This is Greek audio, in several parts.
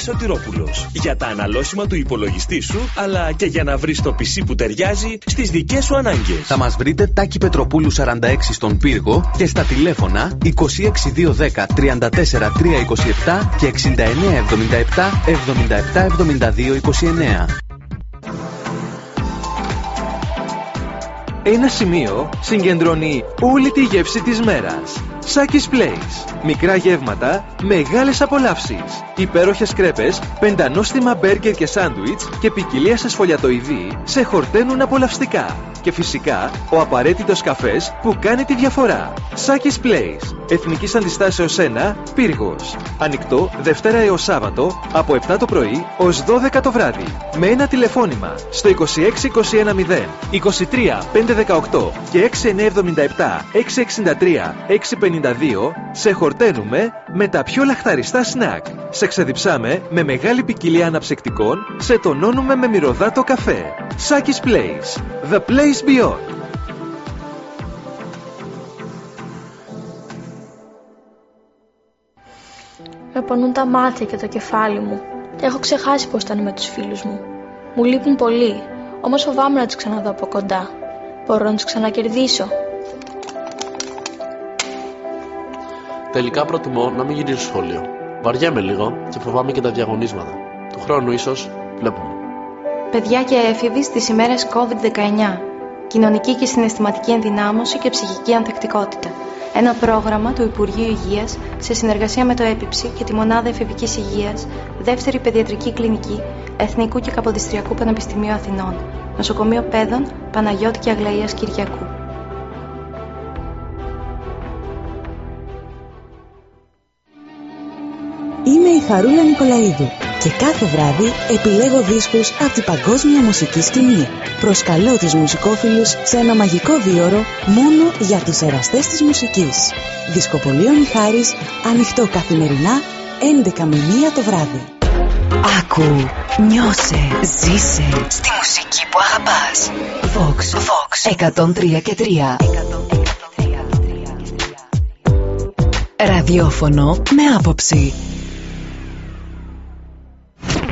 Μιχάλης Σωτηρόπουλος. Για τα αναλώσιμα του υπολογιστή σου, αλλά και για να βρεις το PC που ταιριάζει στις δικές σου ανάγκες. Θα μας βρείτε Τάκη Πετροπούλου 46 στον Πύργο και στα τηλέφωνα 26210 34 327 και 6977 77 72 29. Ένα σημείο συγκεντρώνει όλη τη γεύση της μέρας. Σάκης Place. Μικρά γεύματα, μεγάλες απολαύσεις. Υπέροχες κρέπες, πεντανόστιμα μπέργκερ και σάντουιτς και ποικιλία σε σφολιατοειδή σε χορταίνουν απολαυστικά. Και φυσικά, ο απαραίτητος καφές που κάνει τη διαφορά. Σάκης Place. Εθνικής Αντιστάσεως 1, Πύργος. Ανοιχτό Δευτέρα έως Σάββατο από 7 το πρωί ως 12 το βράδυ. Με ένα τηλεφώνημα στο 26210 23 518 και 6977 663 652 σε χορταίνουμε με τα πιο λαχταριστά σνακ. Σε ξεδιψάμε με μεγάλη ποικιλία αναψυκτικών, σε τονώνουμε με μυρωδάτο καφέ. Σάκης Place. The place beyond. Με πονούν τα μάτια και το κεφάλι μου. Έχω ξεχάσει πώς ήταν με τους φίλους μου. Μου λείπουν πολύ, όμως φοβάμαι να τους ξαναδώ από κοντά. Μπορώ να τους ξανακερδίσω. Τελικά προτιμώ να μην γυρίσω σχολείο. Βαριέμαι λίγο και φοβάμαι και τα διαγωνίσματα. Του χρόνου ίσως βλέπουμε. Παιδιά και έφηβοι στις ημέρες COVID-19. Κοινωνική και συναισθηματική ενδυνάμωση και ψυχική ανθεκτικότητα. Ένα πρόγραμμα του Υπουργείου Υγείας σε συνεργασία με το ΕΠΙΨΗ και τη Μονάδα Εφηβικής Υγείας, Δεύτερη Παιδιατρική Κλινική, Εθνικού και Καποδιστριακού Πανεπιστημίου Αθηνών, Νοσοκομείο Παιδών Παναγιώτη και Αγλαΐας Κυριακού. Είμαι η Χαρούλα Νικολαίδου και κάθε βράδυ επιλέγω δίσκους από την παγκόσμια μουσική σκηνή. Προσκαλώ τους μουσικόφιλους σε ένα μαγικό δίωρο μόνο για τους εραστές της μουσικής. Δισκοπολείο Μιχάρης, ανοιχτό καθημερινά 11 με 1 το βράδυ. Άκου, νιώσε, ζήσε στη μουσική που αγαπάς. Vox, Vox, 103 και 3. Ραδιόφωνο με άποψη.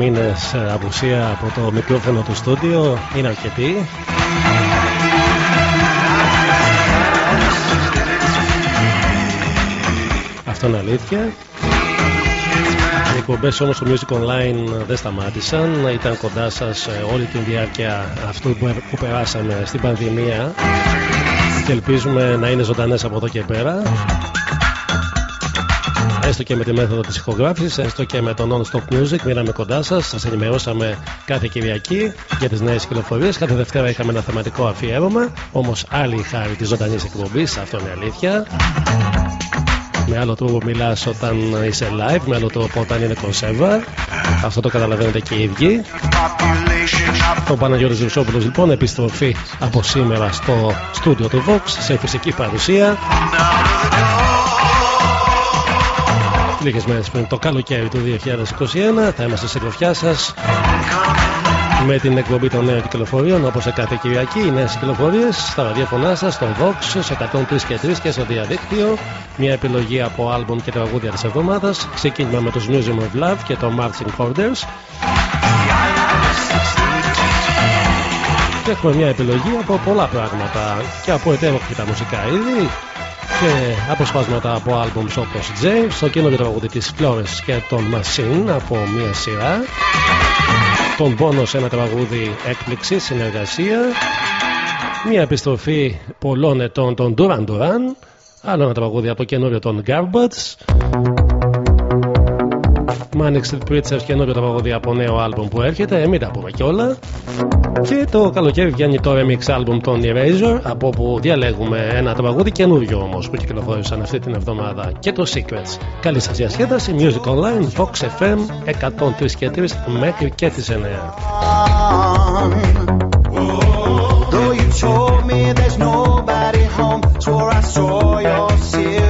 7 μήνες απουσία από το μικρόφωνο του στούντιο είναι αρκετή. Αυτό είναι αλήθεια. Οι εκπομπές όμως στο Music Online δεν σταμάτησαν. Ήταν κοντά σας όλη τη διάρκεια αυτού που περάσαμε στην πανδημία και ελπίζουμε να είναι ζωντανές από εδώ και πέρα έστω και με τη μέθοδο της ηχογράφησης, έστω και με το non-stop music. Μείναμε κοντά σας, σας ενημερώσαμε κάθε Κυριακή για τις νέες κυκλοφορίες. Κάθε Δευτέρα είχαμε ένα θεματικό αφιέρωμα. Όμως άλλη χάρη της ζωντανής εκπομπής, αυτό είναι αλήθεια. Με άλλο τρόπο μιλάς όταν είσαι live, με άλλο τρόπο όταν είναι κονσέρβα. Αυτό το καταλαβαίνετε και οι ίδιοι. Ο Παναγιώτης Ρουσόπουλος λοιπόν επιστροφή από σήμερα στο στούντιο του Vox σε φυσική παρουσία. Λίγες μέρες πριν το καλοκαίρι του 2021 θα είμαστε σε γροφιά σας με την εκπομπή των νέων κυκλοφορίων όπως σε κάθε Κυριακή οι νέες κυκλοφορίες στα ραδιοφωνά σας, στον Vox, σε 103 και 3 και στο διαδίκτυο. Μια επιλογή από άλμπουμ και τραγούδια της εβδομάδας. Ξεκίνημα με τους Museum of Love και το Marching Orders. Και έχουμε μια επιλογή από πολλά πράγματα. Και από εταίροχτα μουσικά είδη και αποσπάσματα από άλμπουμς όπως James, το καινούριο τραγούδι της Flores και τον Machine από μια σειρά. Τον πόνο σε ένα τραγούδι έκπληξη, συνεργασία. Μια επιστροφή πολλών ετών των Duran Duran. Άλλο ένα τραγούδι από το καινούριο των Garbage Manic Street Preachers καινούριο τραγούδι από νέο άλμπουμ που έρχεται, ε, μην τα πούμε κιόλα και το καλοκαίρι βγαίνει το remix album των Eraser από όπου διαλέγουμε ένα τραγούδι καινούριο όμως που κυκλοφόρησαν αυτή την εβδομάδα και το Secrets. Καλή σας διασκέδαση, Music Online, Fox FM 103 και 3 μέχρι και τις 9. sky.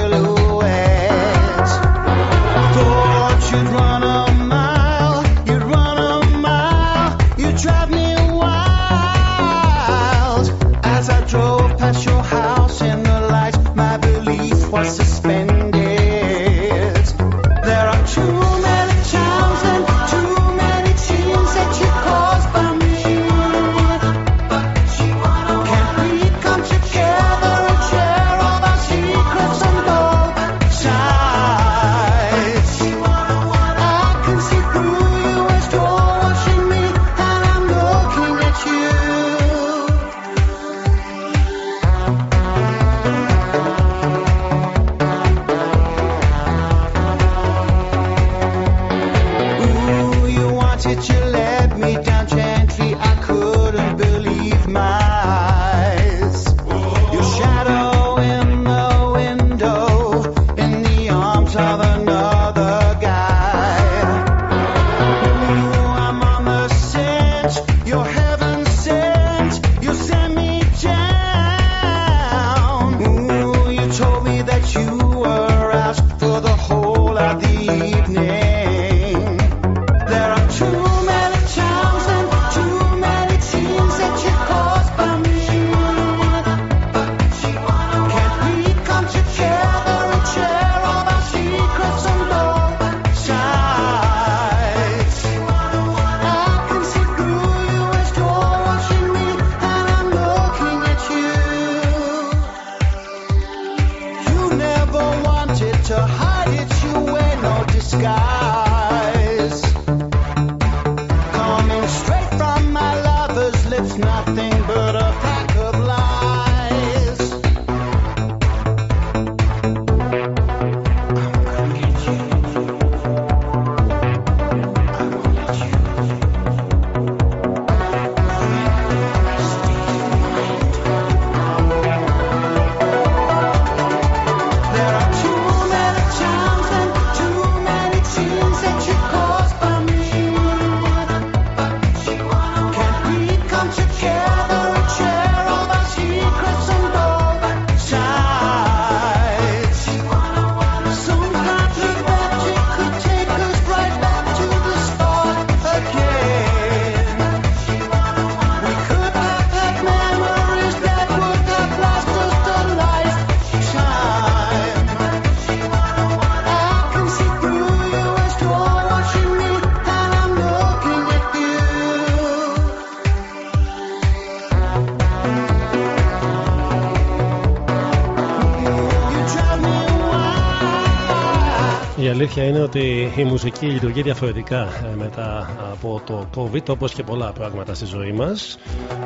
Είναι ότι η μουσική λειτουργεί διαφορετικά ε, μετά από το COVID όπως και πολλά πράγματα στη ζωή μας.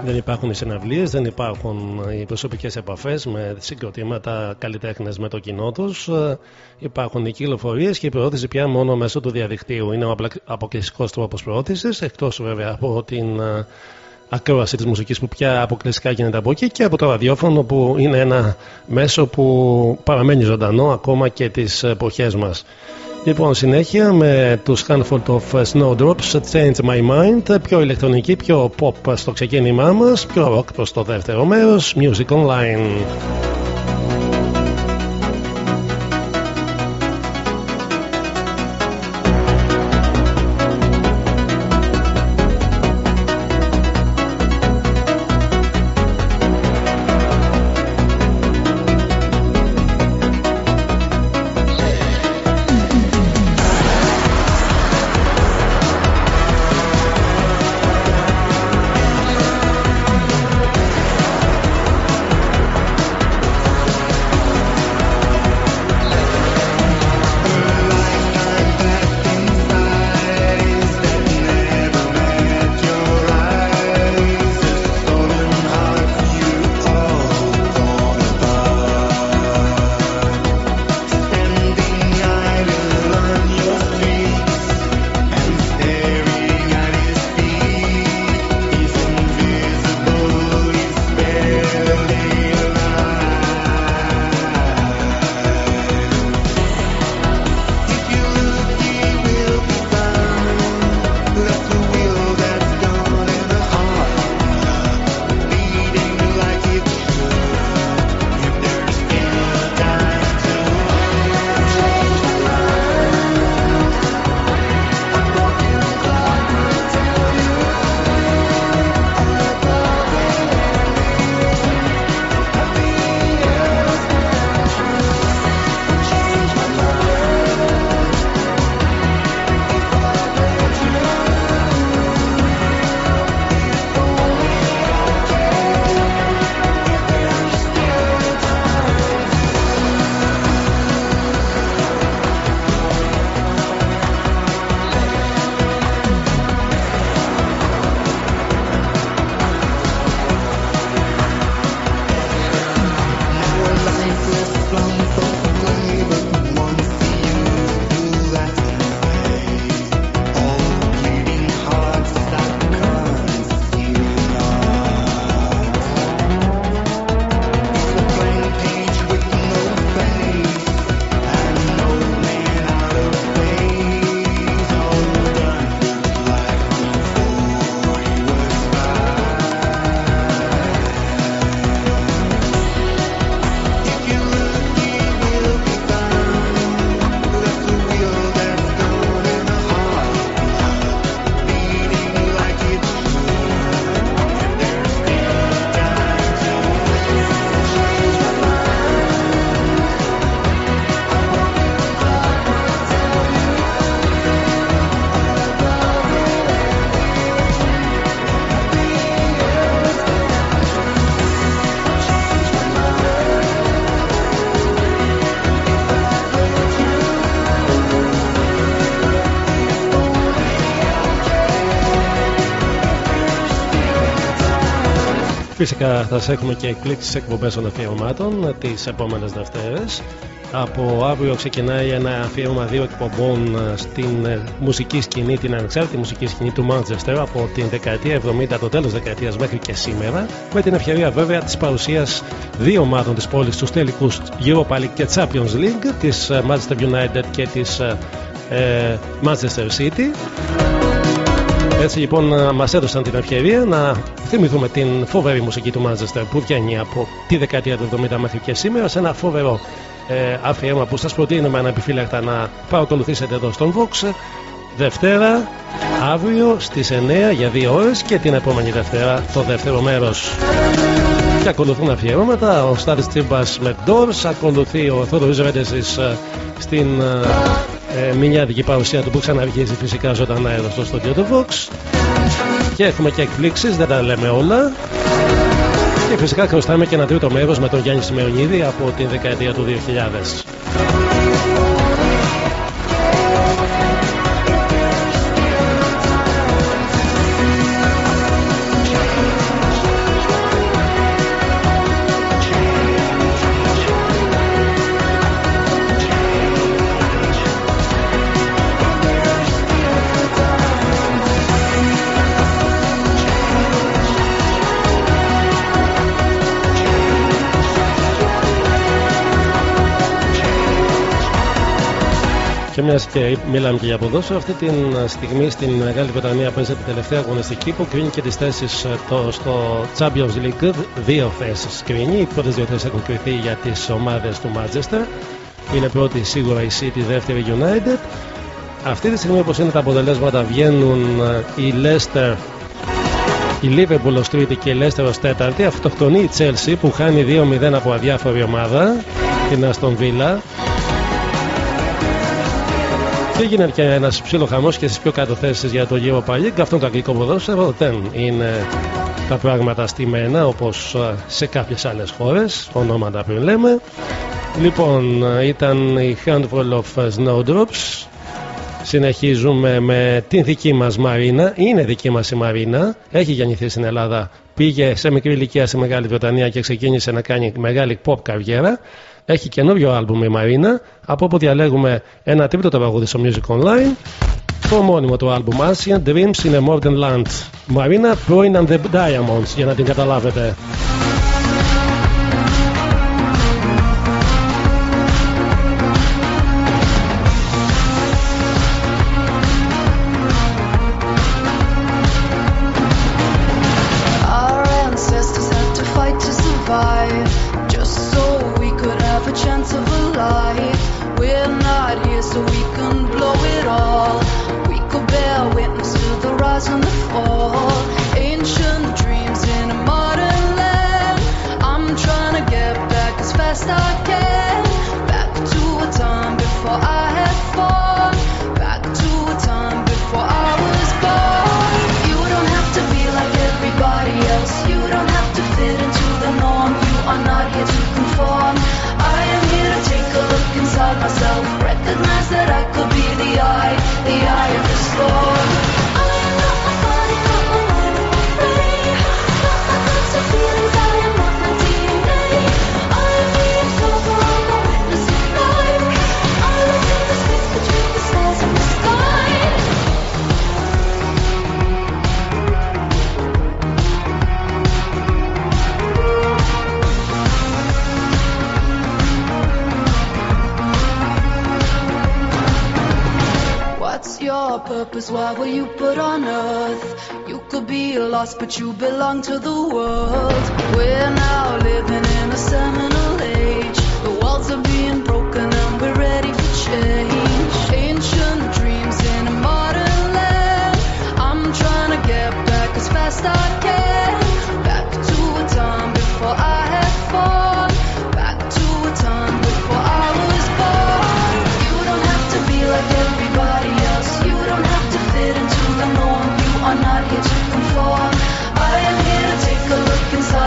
Δεν υπάρχουν οι συναυλίες, δεν υπάρχουν οι προσωπικές επαφές με συγκροτήματα καλλιτέχνες με το κοινό τους. Ε, υπάρχουν οι κυκλοφορίες και η προώθηση πια μόνο μέσω του διαδικτύου. Είναι ο αποκλειστικός τρόπος προώθησης, εκτός βέβαια από την ε, ακρόαση της μουσικής που πια αποκλειστικά γίνεται από εκεί και από το ραδιόφωνο που είναι ένα μέσο που παραμένει ζωντανό ακόμα και τις εποχές μας. Λοιπόν, συνέχεια με τους Handful of Snowdrops Change My Mind πιο ηλεκτρονική, πιο pop στο ξεκίνημά μας πιο rock προς το δεύτερο μέρος Music Online Φυσικά θα σα έχουμε και εκπλήξεις εκπομπές των αφιερωμάτων τις επόμενες Δευτέρες. Από αύριο ξεκινάει ένα αφιέρωμα δύο εκπομπών στην ε, μουσική σκηνή, την ανεξάρτητη μουσική σκηνή του Μάντζεστερ από την δεκαετία 70, το τέλος δεκαετίας μέχρι και σήμερα. Με την ευκαιρία βέβαια της παρουσίας δύο ομάδων της πόλης στου τελικούς Europa League και Champions League, της ε, Manchester United και της ε, Manchester City. Έτσι λοιπόν μας έδωσαν την ευκαιρία να θυμηθούμε την φοβερή μουσική του Manchester που βγαίνει από τη δεκαετία του 70 μέχρι και σήμερα σε ένα φοβερό ε, αφιέρωμα που σας προτείνουμε αναπιφύλακτα να παρακολουθήσετε εδώ στον Vox Δευτέρα αύριο στις 9 για 2 ώρες και την επόμενη Δευτέρα το δεύτερο μέρος. Και ακολουθούν αφιερώματα ο Στάρις Τσίμπας με Doors ακολουθεί ο Θόδωρης Ρέντεσης ε, στην ε, ε, μηνιάδικη παρουσία του που ξαναρχίζει φυσικά ζωντανά εδώ στο στούντιο του Vox και έχουμε και εκπλήξεις, δεν τα λέμε όλα. Και φυσικά χρωστάμε και ένα τρίτο μέρος με τον Γιάννη Σιμεωνίδη από την δεκαετία του 2000. Μιας και μιλάμε και για ποδόσφαιρο, αυτή τη στιγμή στην Μεγάλη Βρετανία παίζεται η τελευταία αγωνιστική που κρίνει και τις θέσεις ε, στο Champions League. Δύο θέσεις κρίνει. Οι πρώτες δύο θέσεις έχουν κρυθεί για τις ομάδες του Manchester. Είναι πρώτη σίγουρα η City, δεύτερη United. Αυτή τη στιγμή, όπως είναι τα αποτελέσματα, βγαίνουν ε, η Leicester η Liverpool ως τρίτη και η Leicester ως τέταρτη. Αυτοκτονεί η Chelsea που χάνει 2-0 από αδιάφορη ομάδα, την Aston Villa. Και γίνεται και ένας ψήλο χαμό και στις πιο κάτω θέσεις για το γύρο League. Αυτό το αγγλικό ποδόσφαιρο δεν είναι τα πράγματα στημένα όπως σε κάποιες άλλες χώρες. Ονόματα πριν λέμε. Λοιπόν, ήταν η Handful of Snowdrops. Συνεχίζουμε με την δική μας Μαρίνα. Είναι δική μας η Μαρίνα. Έχει γεννηθεί στην Ελλάδα. Πήγε σε μικρή ηλικία στη Μεγάλη Βρετανία και ξεκίνησε να κάνει μεγάλη pop καριέρα. Έχει καινούριο άλμπουμ η Μαρίνα. Από όπου διαλέγουμε ένα τρίτο τραγούδι στο Music Online. Το μόνιμο του άλμπουμ Ancient Dreams in a Modern Land. Μαρίνα πρώην The Diamonds για να την καταλάβετε.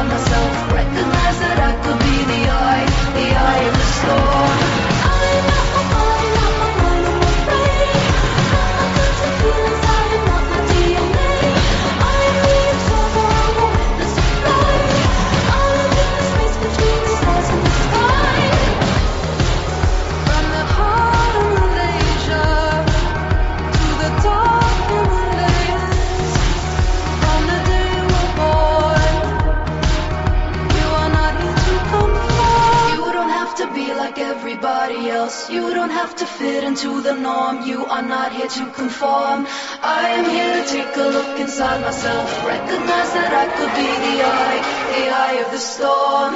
Myself. Recognize that I could be the the fit into the norm. You are not here to conform. I am here to take a look inside myself. Recognize that I could be the eye, the eye of the storm.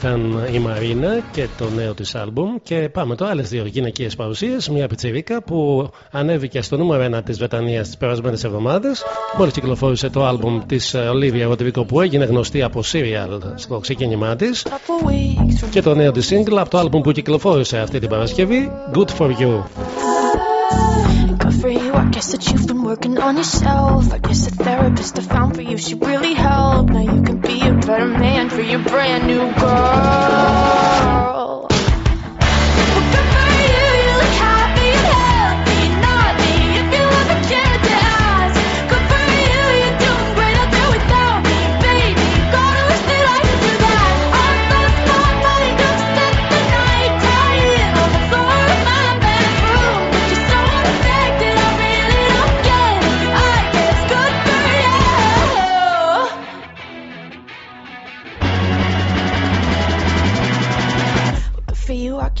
Ήταν η Μαρίνα και το νέο της άλμπουμ. Και πάμε τώρα άλλες δύο γυναικείες παρουσίες. Μια πιτσιρίκα που ανέβηκε στο νούμερο 1 της Βρετανίας τις περασμένες εβδομάδες. Μόλις κυκλοφόρησε το άλμπουμ της Ολίβια Ροντιβίκο που έγινε γνωστή από Serial στο ξεκίνημά της. Και το νέο της single από το άλμπουμ που κυκλοφόρησε αυτή την Παρασκευή Good For You. for you. I guess that you've been working on yourself. I guess the therapist I found for you, she really helped. Now you can be a better man for your brand new girl.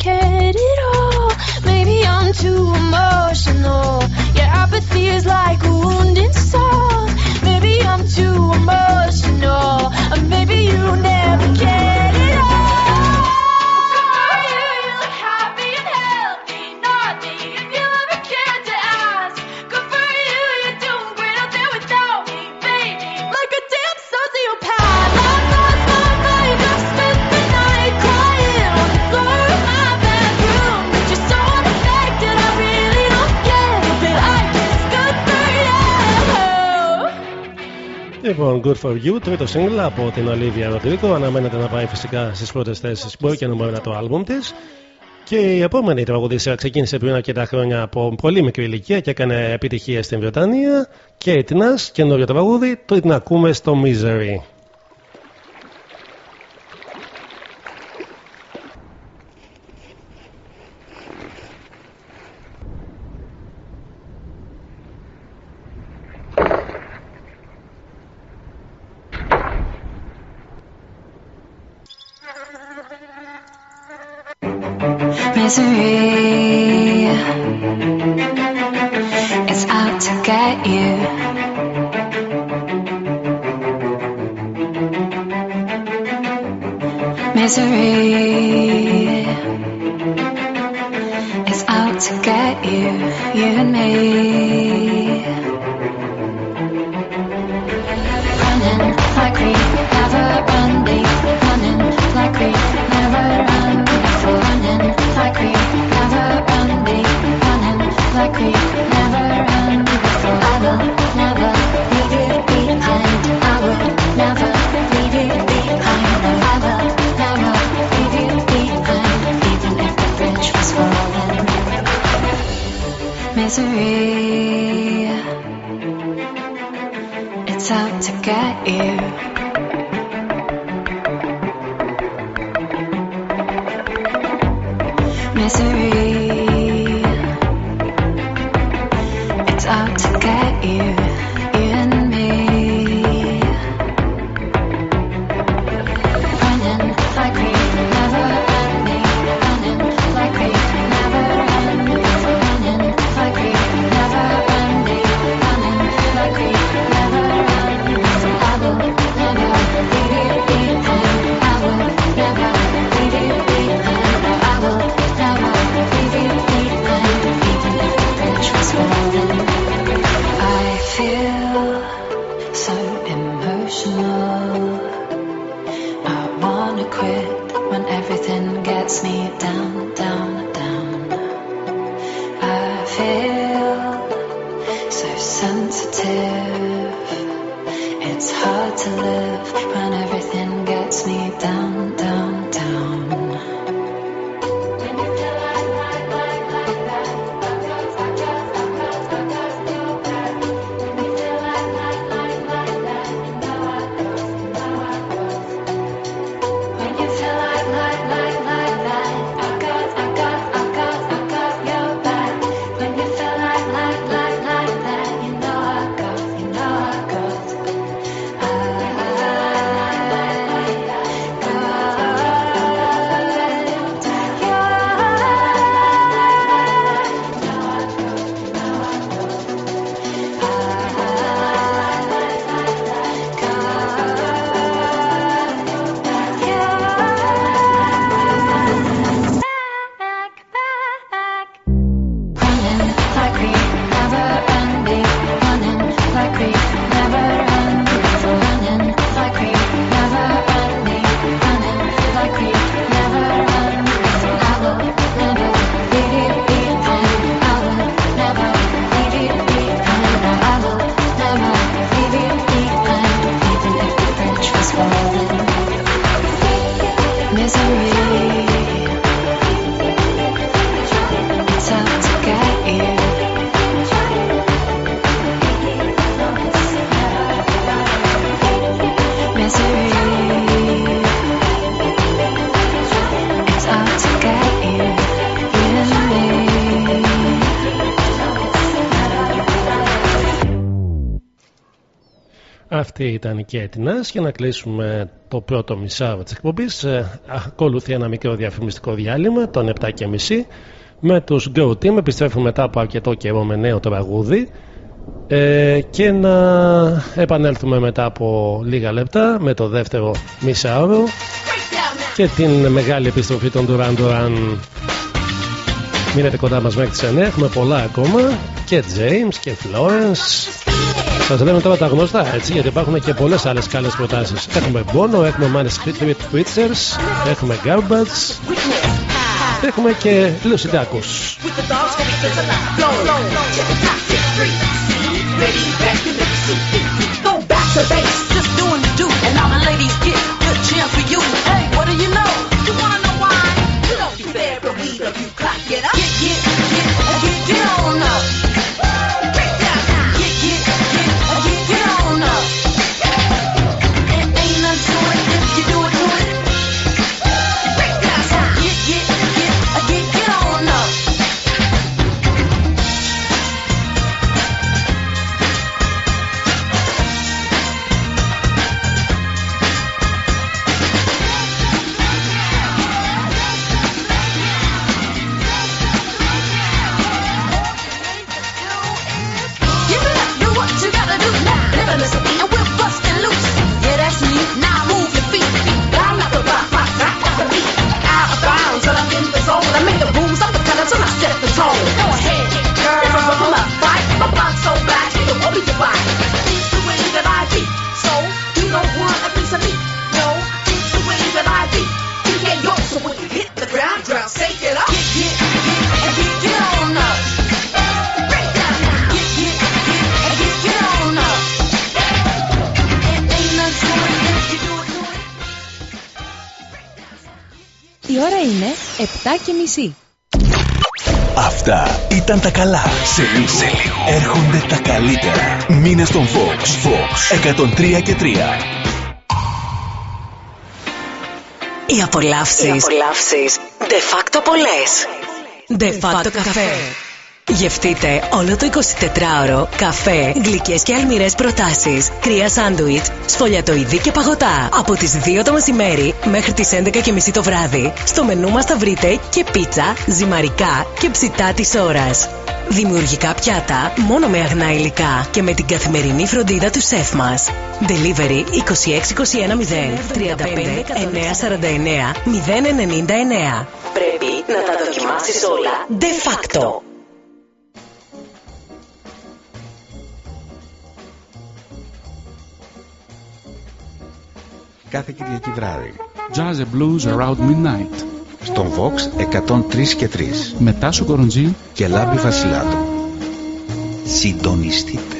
cared at all. Maybe I'm too emotional. Yeah, apathy is like a wounded soul. Maybe I'm too emotional. Or Λοιπόν, Good for You, τρίτο single από την Olivia Rodrigo. Αναμένεται να πάει φυσικά στις πρώτες θέσεις, μπορεί και νούμερο ένα το album της. Και η επόμενη τραγουδίστρια ξεκίνησε πριν αρκετά χρόνια από πολύ μικρή ηλικία και έκανε επιτυχία στην Βρετανία. Και την Nas, καινούριο τραγούδι, το την ακούμε στο Misery. Misery Misery is out to get you, you and me. Running like we never run before. Running like we never run before. Running like we never run before. Running like we never run before. I will never leave you behind. Misery. It's out to get you. Misery. Αυτή ήταν η Κέτινας για να κλείσουμε το πρώτο μισάρο της εκπομπής. Ε, ακολουθεί ένα μικρό διαφημιστικό διάλειμμα των 7.30 με τους Go Team. Επιστρέφουμε μετά από αρκετό καιρό με νέο τραγούδι ε, και να επανέλθουμε μετά από λίγα λεπτά με το δεύτερο μισάωρο και την μεγάλη επιστροφή των Duran Duran. Μείνετε κοντά μας μέχρι τις 9, έχουμε πολλά ακόμα και James και Florence. Σα λέμε τώρα τα γνωστά έτσι, γιατί υπάρχουν και πολλέ άλλε καλέ προτάσει. Έχουμε Bono, έχουμε Manny Street Preachers, έχουμε Garbage, έχουμε και Lucidacus. with the dogs gonna be to the flow. Check the top six three. Ready, back to the suit. Go back to base, just doing the do. And all the ladies get good cheer for you. Και μισή. Αυτά ήταν τα καλά. Σε λίγο, σε λίγο. έρχονται τα καλύτερα. Μήνε στον Fox. Fox 103 και 3. Οι απολαύσεις. Οι απολαύσεις. De facto πολλές. De facto καφέ. Γευτείτε όλο το 24ωρο καφέ, γλυκές και αλμυρές προτάσεις, κρύα σάντουιτς, σφολιατοειδή και παγωτά. Από τις 2 το μεσημέρι μέχρι τις 11.30 το βράδυ, στο μενού μας θα βρείτε και πίτσα, ζυμαρικά και ψητά της ώρας. Δημιουργικά πιάτα μόνο με αγνά υλικά και με την καθημερινή φροντίδα του σεφ μας. Delivery 26210 35 949 099. Πρέπει να τα δοκιμάσεις όλα. De facto. Κάθε Κυριακή βράδυ. Jazz and Blues Around Midnight. Στον Vox 103 και 3. Με Τάσο Κοροντζή και Λάμπη Βασιλάτου. Συντονιστείτε.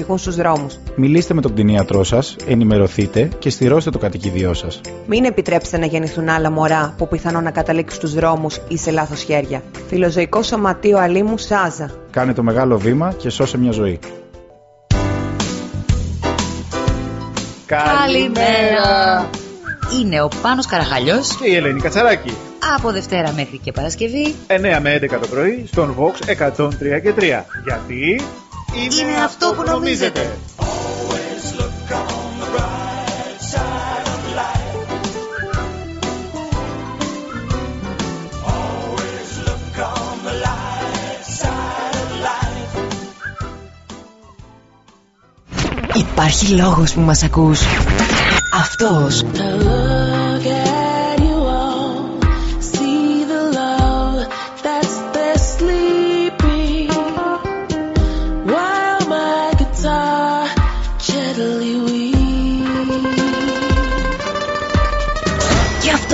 ξεψυχούν στους δρόμους. Μιλήστε με τον κτηνίατρό σας, ενημερωθείτε και στηρώστε το κατοικίδιό σας. Μην επιτρέψετε να γεννηθούν άλλα μωρά που πιθανόν να καταλήξουν στους δρόμους ή σε λάθος χέρια. Φιλοζωικό Σωματείο Αλήμου Σάζα. Κάνε το μεγάλο βήμα και σώσε μια ζωή. Καλημέρα! Είναι ο Πάνος Καραχαλιός και η Ελένη Κατσαράκη. από Δευτέρα μέχρι και Παρασκευή 9 με 11 το πρωί στον Vox 103 και 3. Γιατί; Είναι αυτό που νομίζετε. Υπάρχει λόγος που μας ακούς. Αυτός.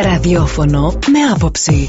Ραδιόφωνο με άποψη.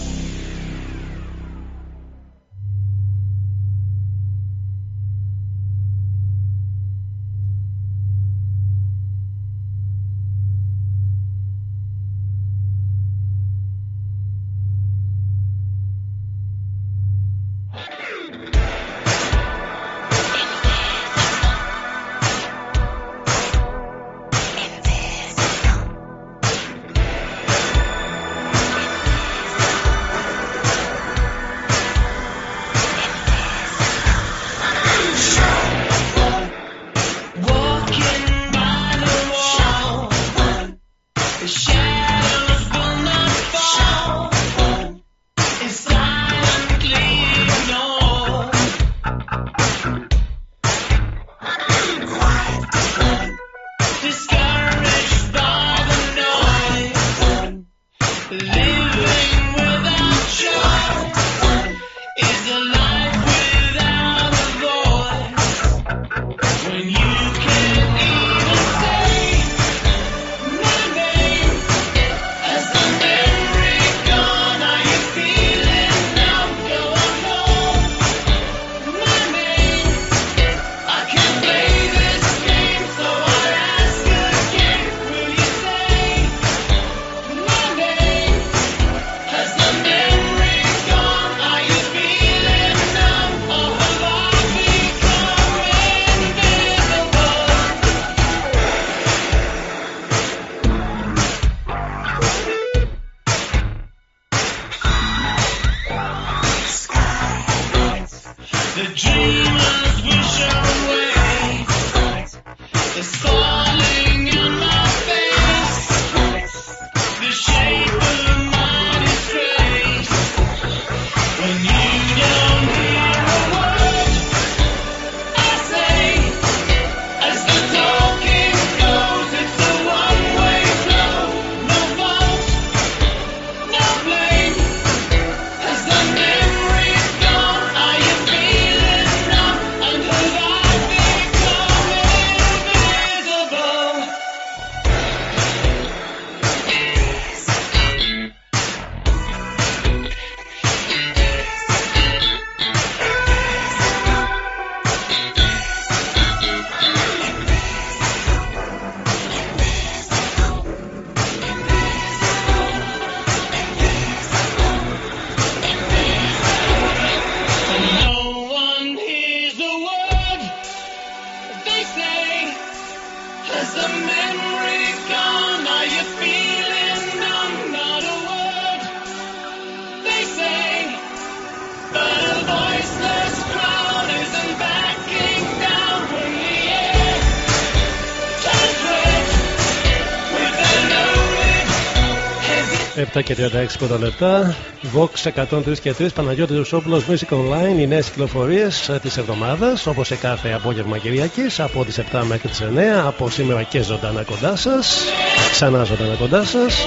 7 και 36 πρώτα λεπτά. Vox 103 και 3. Παναγιώτης Ρουσόπουλος Music Online. Οι νέες κυκλοφορίες της εβδομάδας. Όπως σε κάθε απόγευμα Κυριακής. Από τις 7 μέχρι τις 9. Από σήμερα και ζωντανά κοντά σας. Ξανά ζωντανά κοντά σας.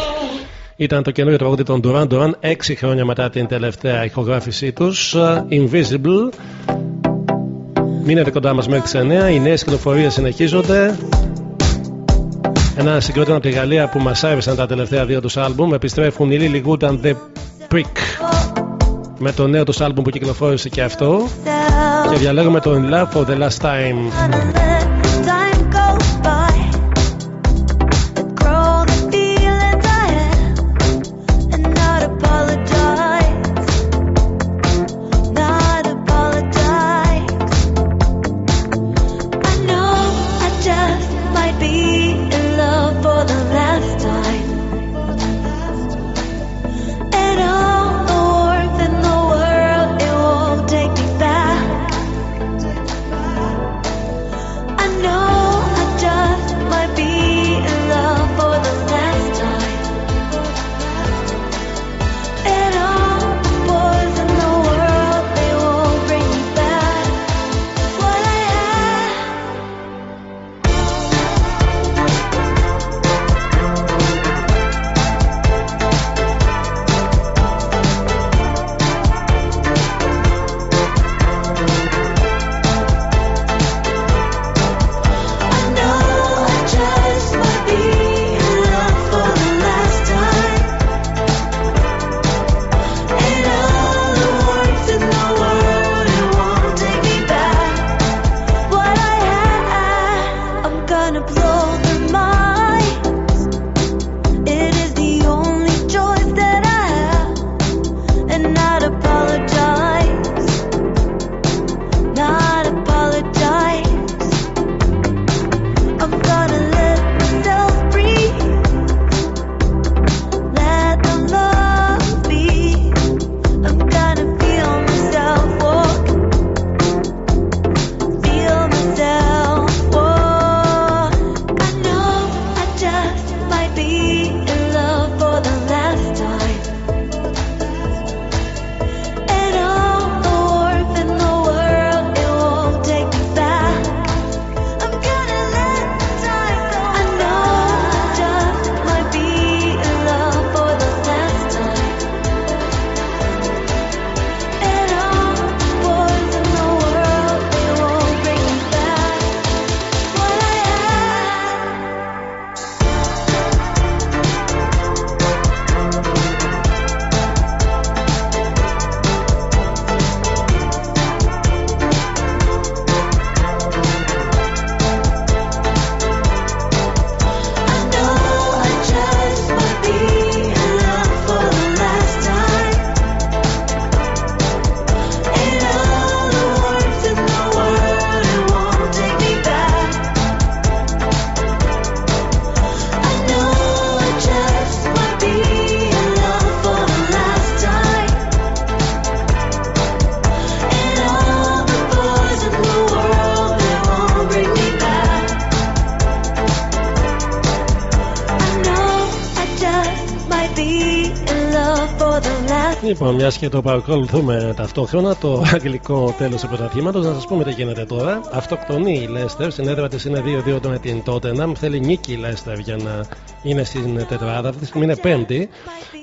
Ήταν το καινούριο τραγούδι των Duran Duran 6 χρόνια μετά την τελευταία ηχογράφησή τους. Invisible. Μείνετε κοντά μας μέχρι τις 9. Οι νέες κυκλοφορίες συνεχίζονται. Ένα συγκρότημα από τη Γαλλία που μας άρεσαν τα τελευταία δύο τους άλμπουμ. Επιστρέφουν οι Lily Good and the Prick με το νέο τους άλμπουμ που κυκλοφόρησε και αυτό. Και διαλέγουμε το In Love for the Last Time. Λοιπόν, μιας και το παρακολουθούμε ταυτόχρονα το αγγλικό τέλος του πρωταθλήματος, να σας πούμε τι γίνεται τώρα. Αυτοκτονεί η Λέστερ, στην έδρα της είναι 2-2 με την Τότεναμ. Θέλει νίκη η Λέστερ για να είναι στην τετράδα. Αυτή της στιγμή είναι πέμπτη.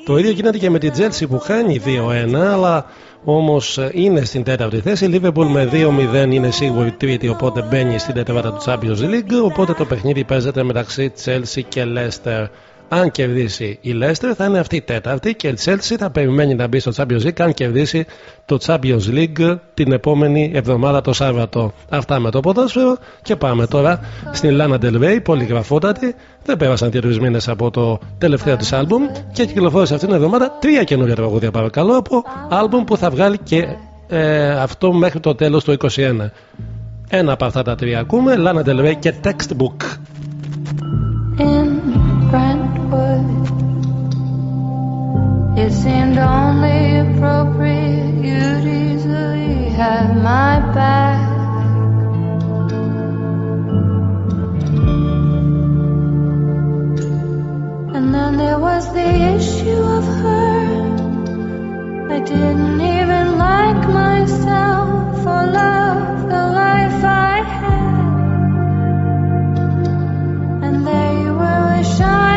Το ίδιο γίνεται και με την Τζέλση που χάνει 2-1, αλλά όμως είναι στην τέταρτη θέση. Η Liverpool με 2-0 είναι σίγουρη τρίτη, οπότε μπαίνει στην τετράδα του Champions League. Οπότε το παιχνίδι παίζεται μεταξύ Chelsea και Leicester. Αν κερδίσει η Leicester θα είναι αυτή η τέταρτη και η Chelsea θα περιμένει να μπει στο Champions League αν κερδίσει το Champions League την επόμενη εβδομάδα το Σάββατο. Αυτά με το ποδόσφαιρο και πάμε τώρα στην Lana Del Rey, πολυγραφότατη. Δεν πέρασαν δύο μήνες από το τελευταίο της άλμπουμ και κυκλοφόρησε αυτήν την εβδομάδα τρία καινούργια τραγούδια παρακαλώ από άλμπουμ που θα βγάλει και ε, αυτό μέχρι το τέλος του 2021. Ένα από αυτά τα τρία ακούμε, Lana Del Rey και Textbook. in seemed only appropriate you'd easily have my back. And then there was the issue of her. I didn't even like myself or love the life I had. And there you were with shining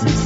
this is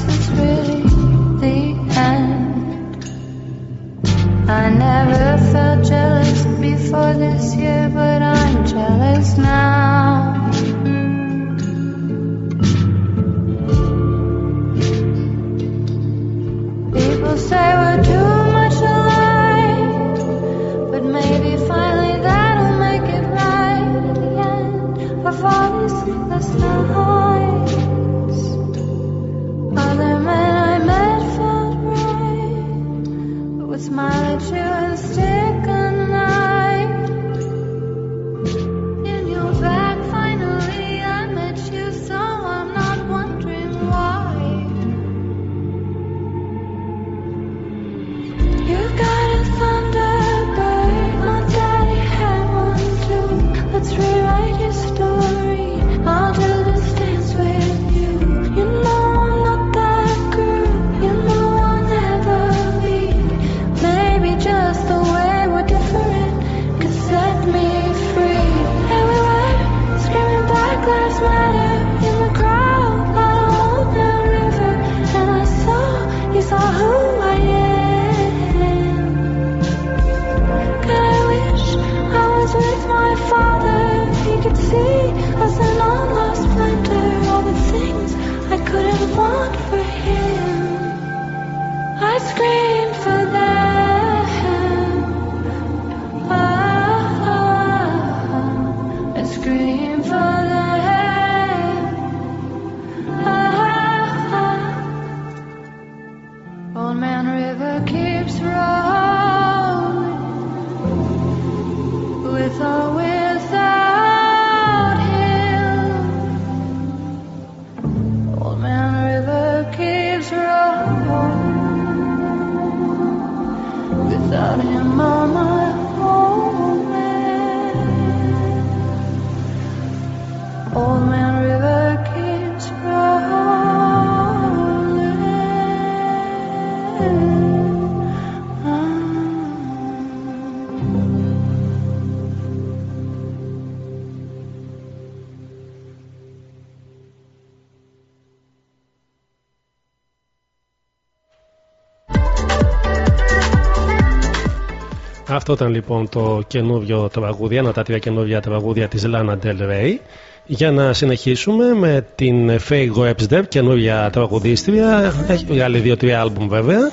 Αυτό ήταν λοιπόν το καινούριο τραγούδι, ένα από τα τρία καινούργια τραγούδια της Lana Del Rey. Για να συνεχίσουμε με την Faye Webster, καινούργια τραγουδίστρια. Έχει βγάλει δύο-τρία άλμπουμ βέβαια.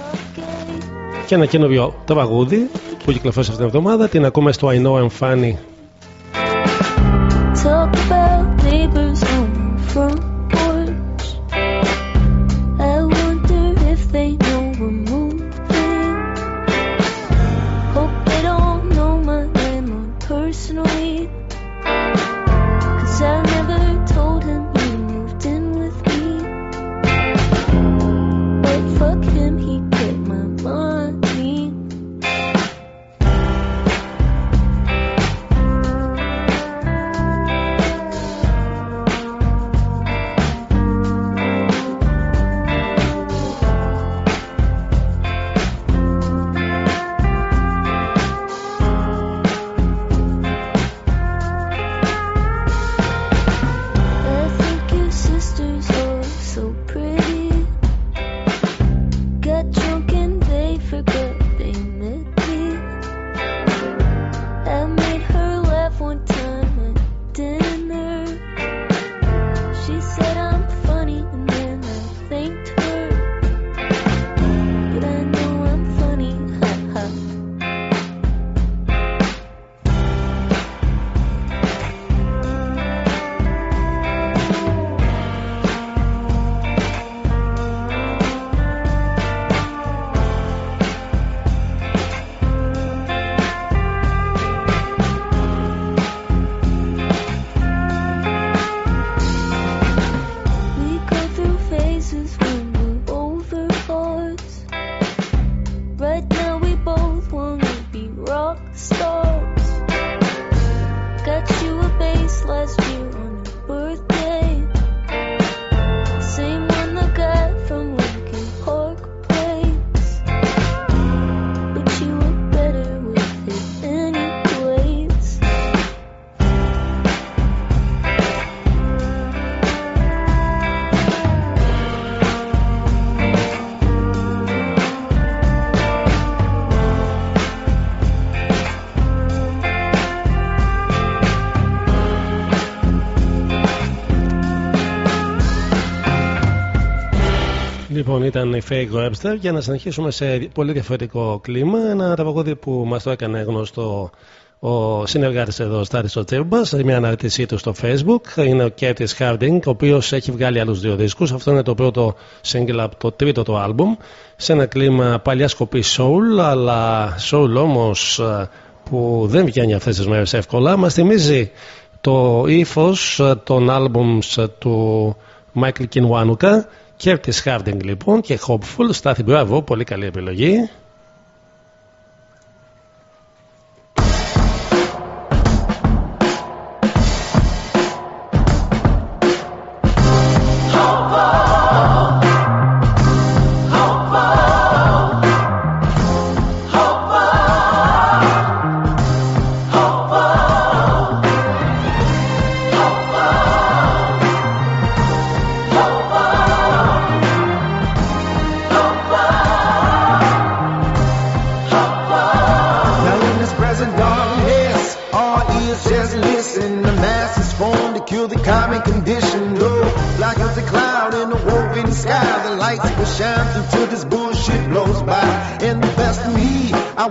Και ένα καινούριο τραγούδι που κυκλοφόρησε αυτήν την εβδομάδα. Την ακούμε στο I Know I'm Funny. Λοιπόν, ήταν η Faye Webster για να συνεχίσουμε σε πολύ διαφορετικό κλίμα. Ένα τραγούδι που μας το έκανε γνωστό ο συνεργάτης εδώ, Στάτη ο Τσίμπα, σε μια αναρτησή του στο Facebook. Είναι ο Curtis Harding, ο οποίος έχει βγάλει άλλους δύο δίσκους. Αυτό είναι το πρώτο single από το τρίτο του άλμπουμ. Σε ένα κλίμα παλιά σκοπή soul, αλλά soul όμως που δεν βγαίνει αυτές τις μέρες εύκολα. Μας θυμίζει το ύφος των άλμπουμς του Michael Kinwanuka Curtis Harding λοιπόν και Hopeful, Στάθη μπράβο, πολύ καλή επιλογή.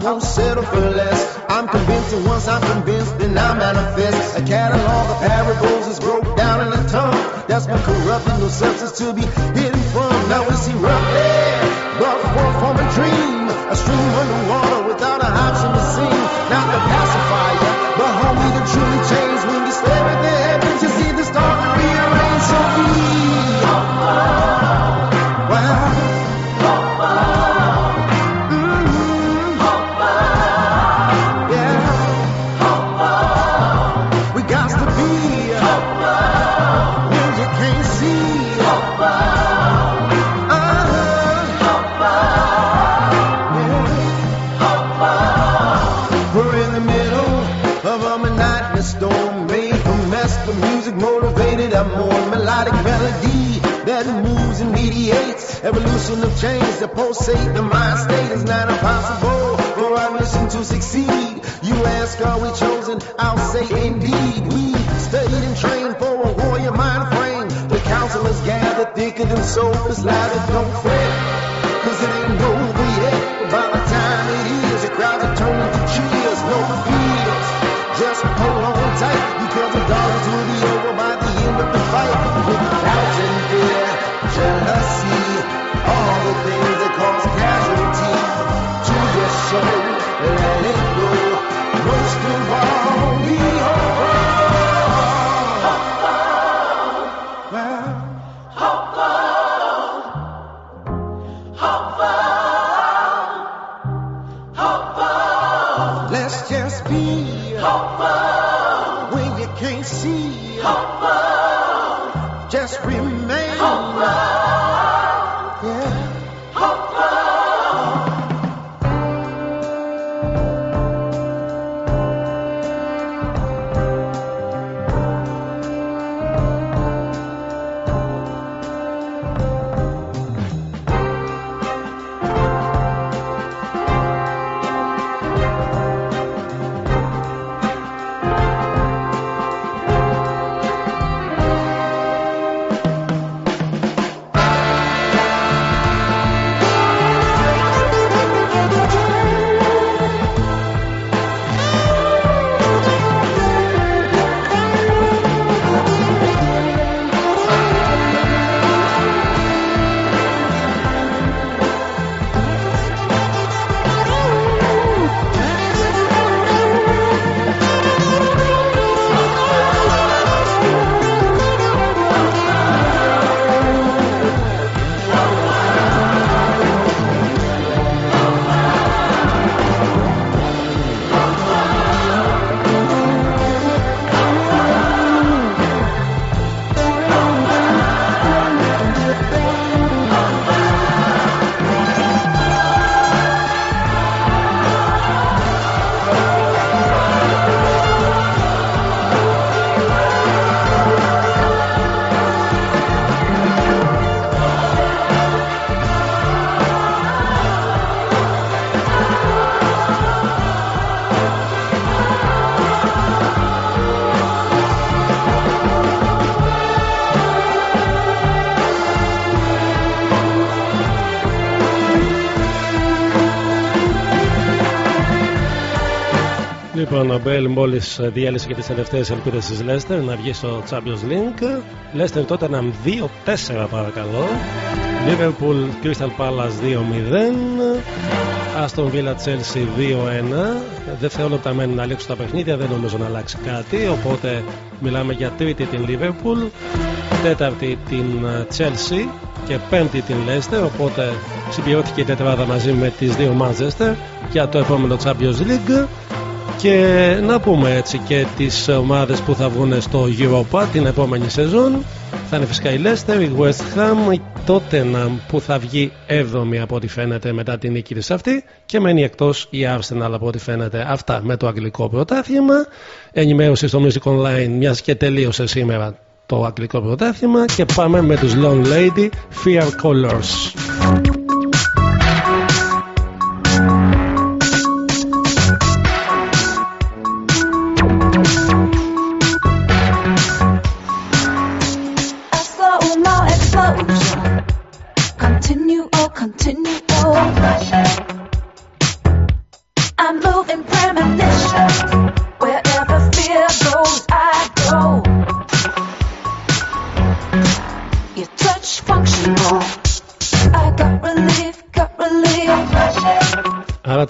Won't settle for less. I'm convinced, and once I'm convinced, then I manifest. was like. Μπέλ μόλις διέλυσε και τις τελευταίες ελπίδες της Λέστερ να βγει στο Champions League. Λέστερ τότε να 2-4 παρακαλώ. Liverpool Crystal Palace 2-0. Αστον Villa Chelsea 2-1. Δευτερόλεπτα μένουν να λήξουν τα παιχνίδια, δεν νομίζω να αλλάξει κάτι. Οπότε μιλάμε για τρίτη την Liverpool, τέταρτη την Chelsea και πέμπτη την Leicester. Οπότε συμπληρώθηκε η τετράδα μαζί με τις δύο Manchester για το επόμενο Champions League. Και να πούμε έτσι και τις ομάδες που θα βγουν στο Europa την επόμενη σεζόν. Θα είναι φυσικά η Leicester, η West Ham, η Tottenham που θα βγει 7η από ό,τι φαίνεται μετά την νίκη της αυτή και μένει εκτός η Arsenal από ό,τι φαίνεται αυτά με το αγγλικό πρωτάθλημα. Ενημέρωση στο Music Online μιας και τελείωσε σήμερα το αγγλικό πρωτάθλημα και πάμε με τους Long Lady Fear Colors.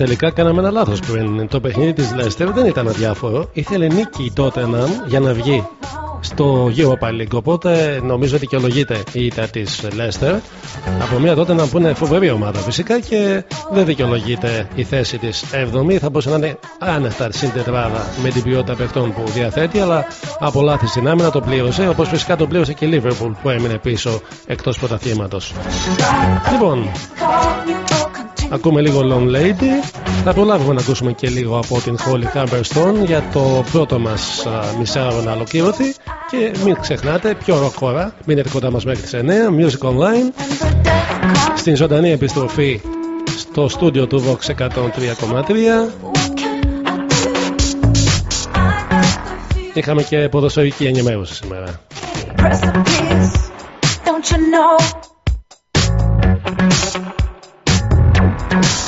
Τελικά κάναμε ένα λάθος πριν. Το παιχνίδι της Leicester δεν ήταν αδιάφορο. Ήθελε νίκη η Tottenham για να βγει στο Europa League. Οπότε νομίζω δικαιολογείται η ήττα της Leicester. Από μια Tottenham που είναι φοβερή ομάδα φυσικά και δεν δικαιολογείται η θέση της 7η. Θα μπορούσε να είναι άνετα στην τετράδα με την ποιότητα παιχτών που διαθέτει, αλλά από λάθη στην άμυνα το πλήρωσε. Όπως φυσικά το πλήρωσε και η Liverpool που έμεινε πίσω εκτός πρωταθλήματος. Λοιπόν, Ακούμε λίγο Long Lady. Θα προλάβουμε να ακούσουμε και λίγο από την Holly Humberstone για το πρώτο μας μισάωρο να ολοκληρωθεί. Και μην ξεχνάτε, πιο ροκόρα, μείνετε κοντά μας μέχρι τις 9. Music Online. Στην ζωντανή επιστροφή στο στούντιο του Vox 103,3. Είχαμε και ποδοσφαιρική ενημέρωση σήμερα. Don't you know?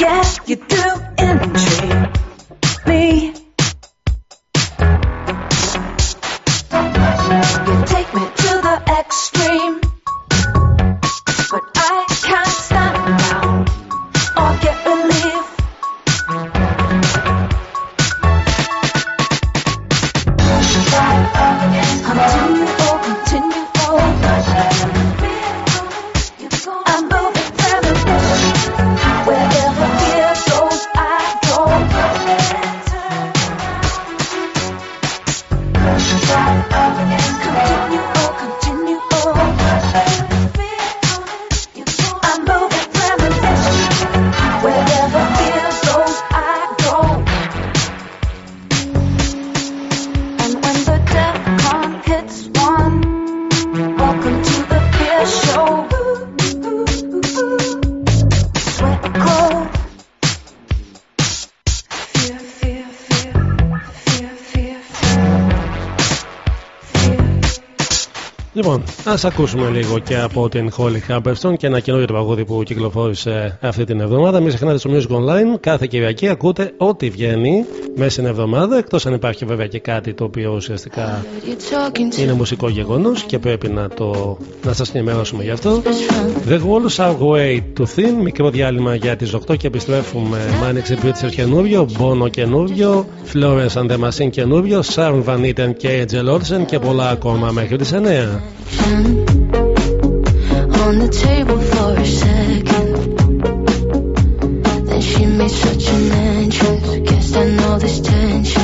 Yeah, you do intrigue me. You take me to the extreme, but I ας ακούσουμε λίγο και από την Holly Humberstone και ένα καινούριο τραγούδι που κυκλοφόρησε αυτή την εβδομάδα. Μην ξεχνάτε στο Music Online κάθε Κυριακή ακούτε ό,τι βγαίνει μέσα στην εβδομάδα. Εκτός αν υπάρχει βέβαια και κάτι το οποίο ουσιαστικά είναι μουσικό γεγονός και πρέπει να, το, να σας ενημερώσουμε γι' αυτό. The Walls Are Way to Thin, μικρό διάλειμμα για τις 8 και επιστρέφουμε. Manic Executive καινούριο, Bono καινούριο, Florence and the Machine καινούριο, Sharon Van Eaton και Angel Olsen και πολλά ακόμα μέχρι τις 9. such an entrance. Guess I know this tension.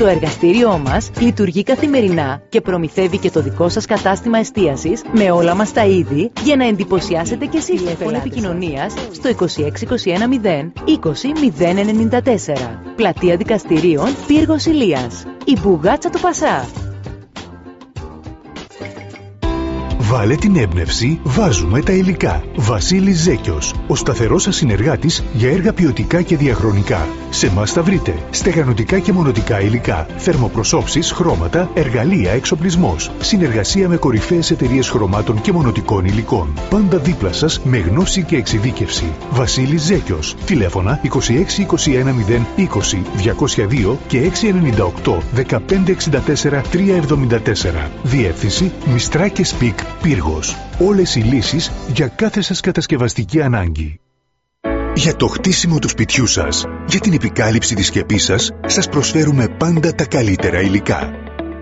Το εργαστήριό μας λειτουργεί καθημερινά και προμηθεύει και το δικό σας κατάστημα εστίασης με όλα μας τα είδη για να εντυπωσιάσετε και εσείς τηλέφωνο επικοινωνίας στο 26210 20 094. Πλατεία Δικαστηρίων Πύργος Ηλείας. Η Μπουγάτσα του Πασά. Βάλτε την έμπνευση, βάζουμε τα υλικά. Βασίλης Ζέκιος, ο σταθερός σας συνεργάτης για έργα ποιοτικά και διαχρονικά. Σε μας θα βρείτε στεγανοτικά και μονωτικά υλικά, θερμοπροσόψεις, χρώματα, εργαλεία, εξοπλισμός. Συνεργασία με κορυφαίες εταιρείες χρωμάτων και μονωτικών υλικών. Πάντα δίπλα σας με γνώση και εξειδίκευση. Βασίλης Ζέκιος. Τηλέφωνα 26 21 0 20 202 και 698 1564 374. Διεύθυνση Μιστράκες Σπικ Πύργος. Όλες οι λύσεις για κάθε σας κατασκευαστική ανάγκη. Για το χτίσιμο του σπιτιού σας, για την επικάλυψη της σκεπής σας, σας προσφέρουμε πάντα τα καλύτερα υλικά.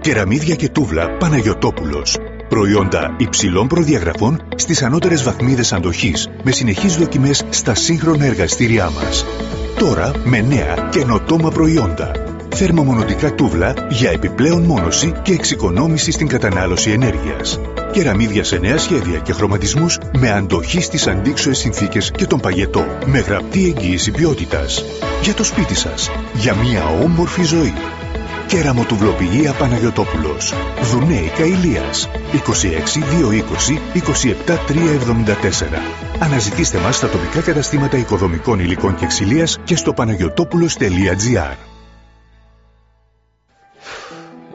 Κεραμίδια και τούβλα Παναγιωτόπουλος. Προϊόντα υψηλών προδιαγραφών στις ανώτερες βαθμίδες αντοχής, με συνεχείς δοκιμές στα σύγχρονα εργαστήριά μας. Τώρα με νέα καινοτόμα προϊόντα. Θερμομονωτικά τούβλα για επιπλέον μόνωση και εξοικονόμηση στην κατανάλωση ενέργειας. Κεραμίδια σε νέα σχέδια και χρωματισμούς με αντοχή στις αντίξωες συνθήκες και τον παγετό. Με γραπτή εγγύηση ποιότητας. Για το σπίτι σας. Για μια όμορφη ζωή. Κεραμοτουβλοποιία Παναγιωτόπουλος. Δουνέικα Ηλίας. 26 220 27 374. Αναζητήστε μας στα τοπικά καταστήματα οικοδομικών υλικών και ξυλίας και στο παναγιωτόπουλος.gr.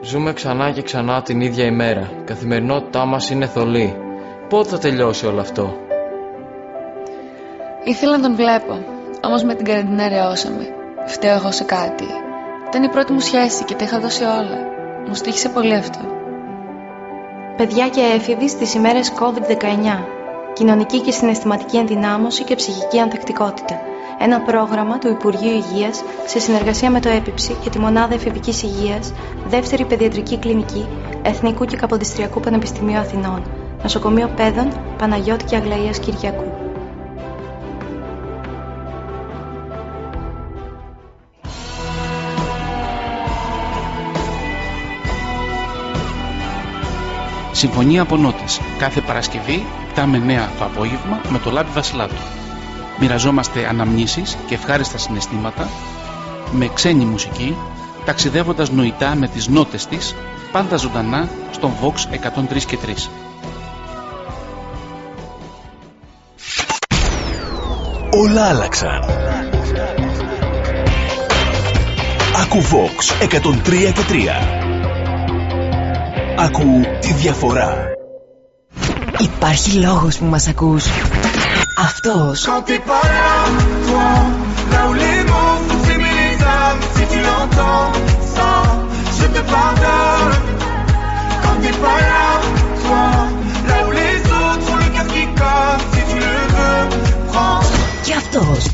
Ζούμε ξανά και ξανά την ίδια ημέρα. Η καθημερινότητά μας είναι θολή. Πότε θα τελειώσει όλο αυτό; Ήθελα να τον βλέπω, όμως με την καραντινά ρεώσαμε. Φταίω εγώ σε κάτι. Ήταν η πρώτη μου σχέση και τα είχα δώσει όλα. Μου στήχησε πολύ αυτό. Παιδιά και έφηβοι στις ημέρες COVID-19. Κοινωνική και συναισθηματική ενδυνάμωση και ψυχική ανθεκτικότητα. Ένα πρόγραμμα του Υπουργείου Υγείας σε συνεργασία με το ΕΠΙΨΗ και τη Μονάδα Εφηβικής Υγείας, Δεύτερη Παιδιατρική Κλινική, Εθνικού και Καποδιστριακού Πανεπιστημίου Αθηνών, Νοσοκομείο Παιδών Παναγιώτη και Αγλαΐας Κυριακού. Συμφωνία από νότες. Κάθε Παρασκευή 7 με 9 το απόγευμα με το Λάμπη Βασιλάτου. Μοιραζόμαστε αναμνήσεις και ευχάριστα συναισθήματα με ξένη μουσική, ταξιδεύοντας νοητά με τις νότες της, πάντα ζωντανά στον Vox 103 και 3. Όλα άλλαξαν. Ακού Vox 103 και 3. Ακού τη διαφορά. Υπάρχει λόγος που μας ακούς. Αυτός. Κι αυτός.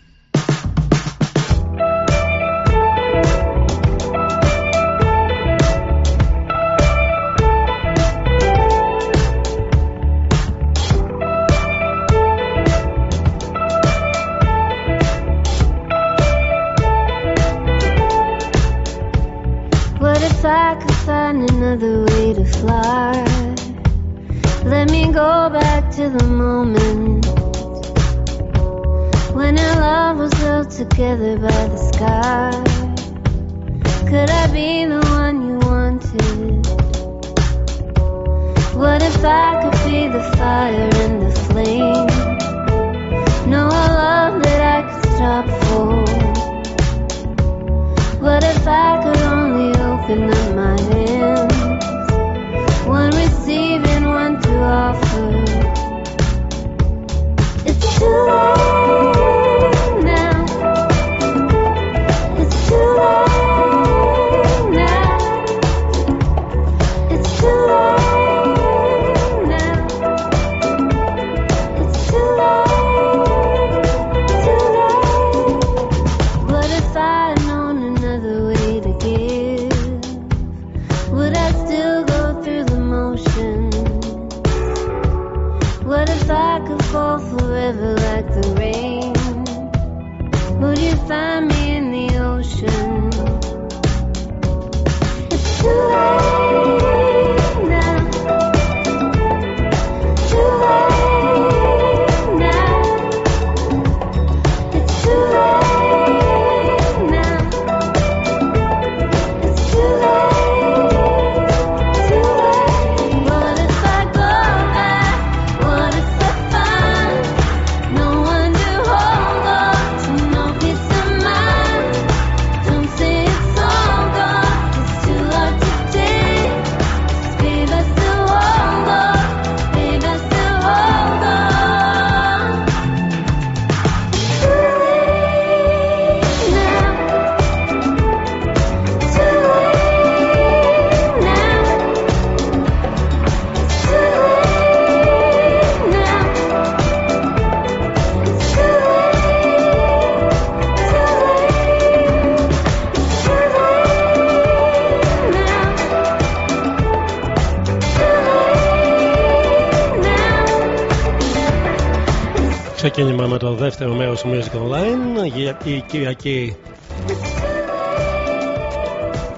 Music Online γιατί Κυριακή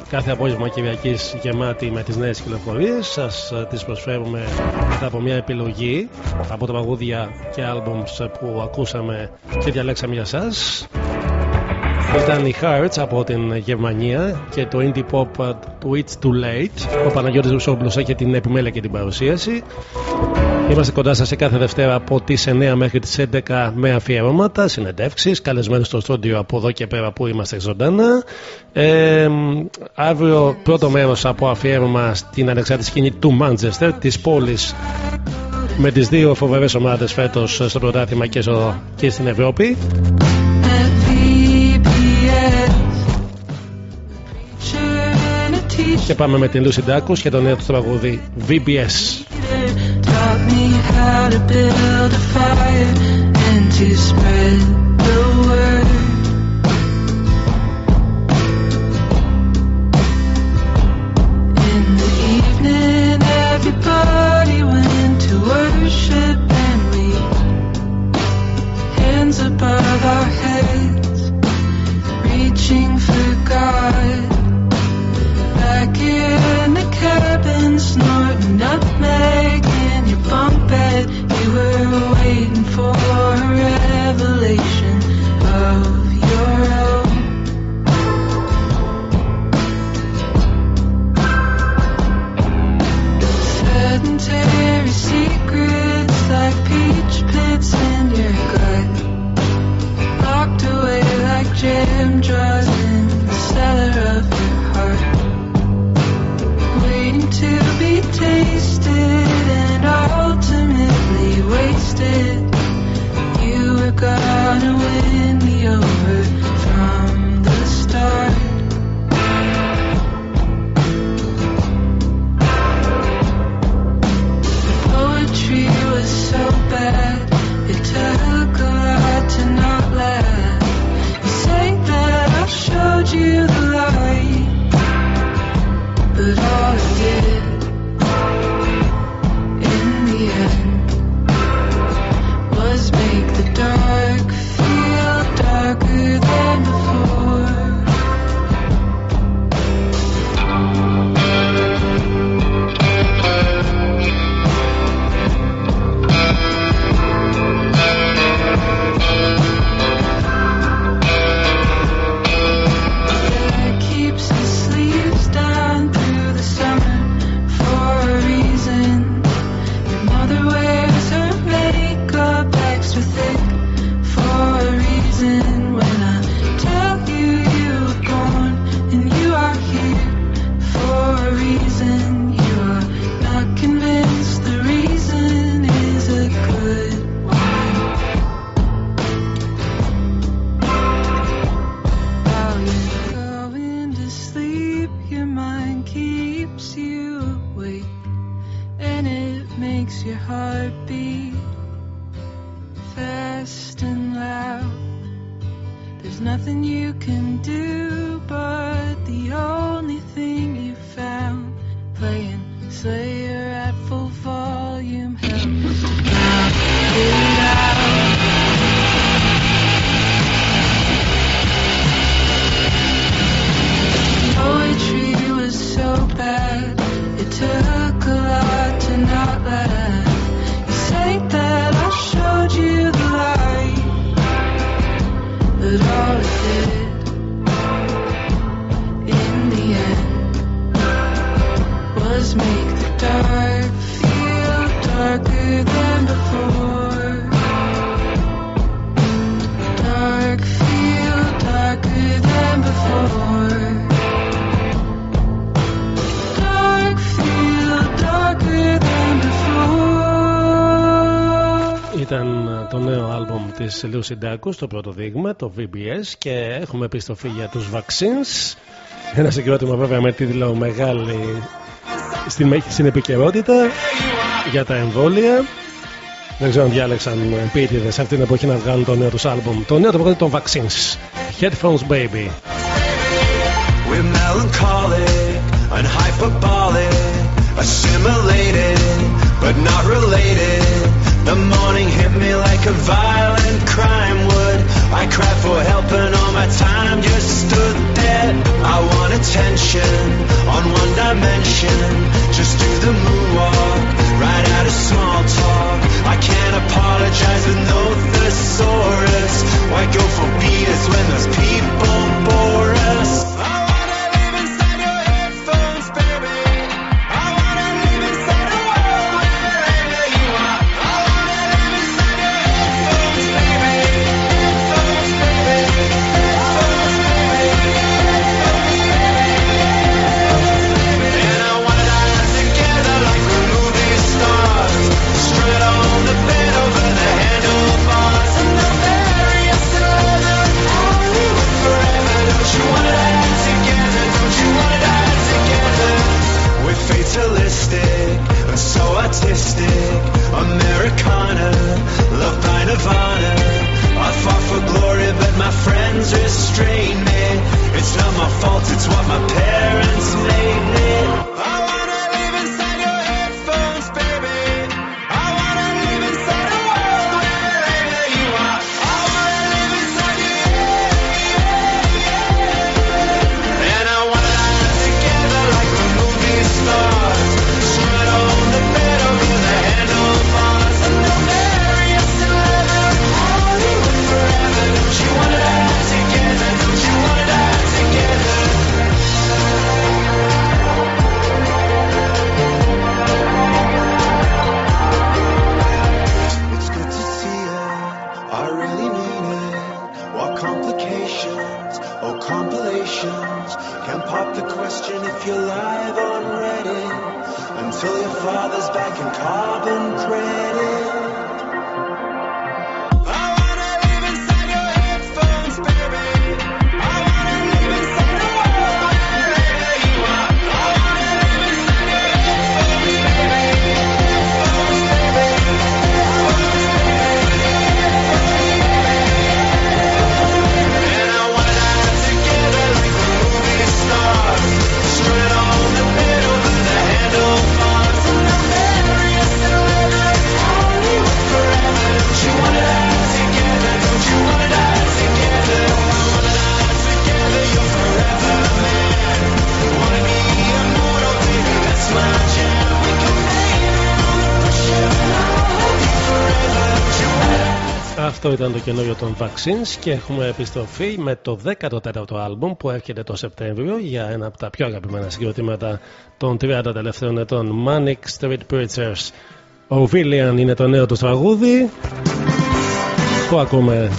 κάθε απόγευμα Κυριακής γεμάτη με τις νέες κυκλοφορίες σας ε, τις προσφέρουμε μετά από μια επιλογή από τα παγούδια και albums που ακούσαμε και διαλέξαμε για σας ήταν οι Hearts από την Γερμανία και το indie pop του It's Too Late. Ο Παναγιώτης Ρουσόμπλος έχει την επιμέλεια και την παρουσίαση. Είμαστε κοντά σας κάθε Δευτέρα από τις 9 μέχρι τις 11 με αφιερώματα, συνεντεύξεις, καλεσμένοι στο στούντιο από εδώ και πέρα που είμαστε ζωντανά. Ε, αύριο πρώτο μέρος από αφιέρωμα στην ανεξάρτητη σκηνή του Μάντζεστερ, της πόλης με τις δύο φοβερές ομάδες φέτος στο πρωτάθλημα και, και στην Ευρώπη. Και πάμε με την Λούση Ντάκους και τον νέο του τραγούδι VBS. how to build a fire and to spread της Λουσιντάκου στο πρώτο δείγμα, το VBS, και έχουμε επιστροφή για τους vaccines. Ένα συγκρότημα βέβαια με τίτλο Μεγάλη στην, στην επικαιρότητα για τα εμβόλια. Δεν ξέρω αν διάλεξαν επίτηδες αυτήν την εποχή να βγάλουν το νέο τους άλμπουμ. Το νέο του άλμπουμ των vaccines. Headphones Baby. We're melancholic and hyperbolic, assimilated but not related. The morning hit me like a vibe. ήταν το καινούριο των Vaccines και έχουμε επιστροφή με το 14ο άλμπουμ που έρχεται το Σεπτέμβριο για ένα από τα πιο αγαπημένα συγκροτήματα των 30 τελευταίων ετών Manic Street Preachers. Ο Βίλιαν είναι το νέο τους τραγούδι που ακούμε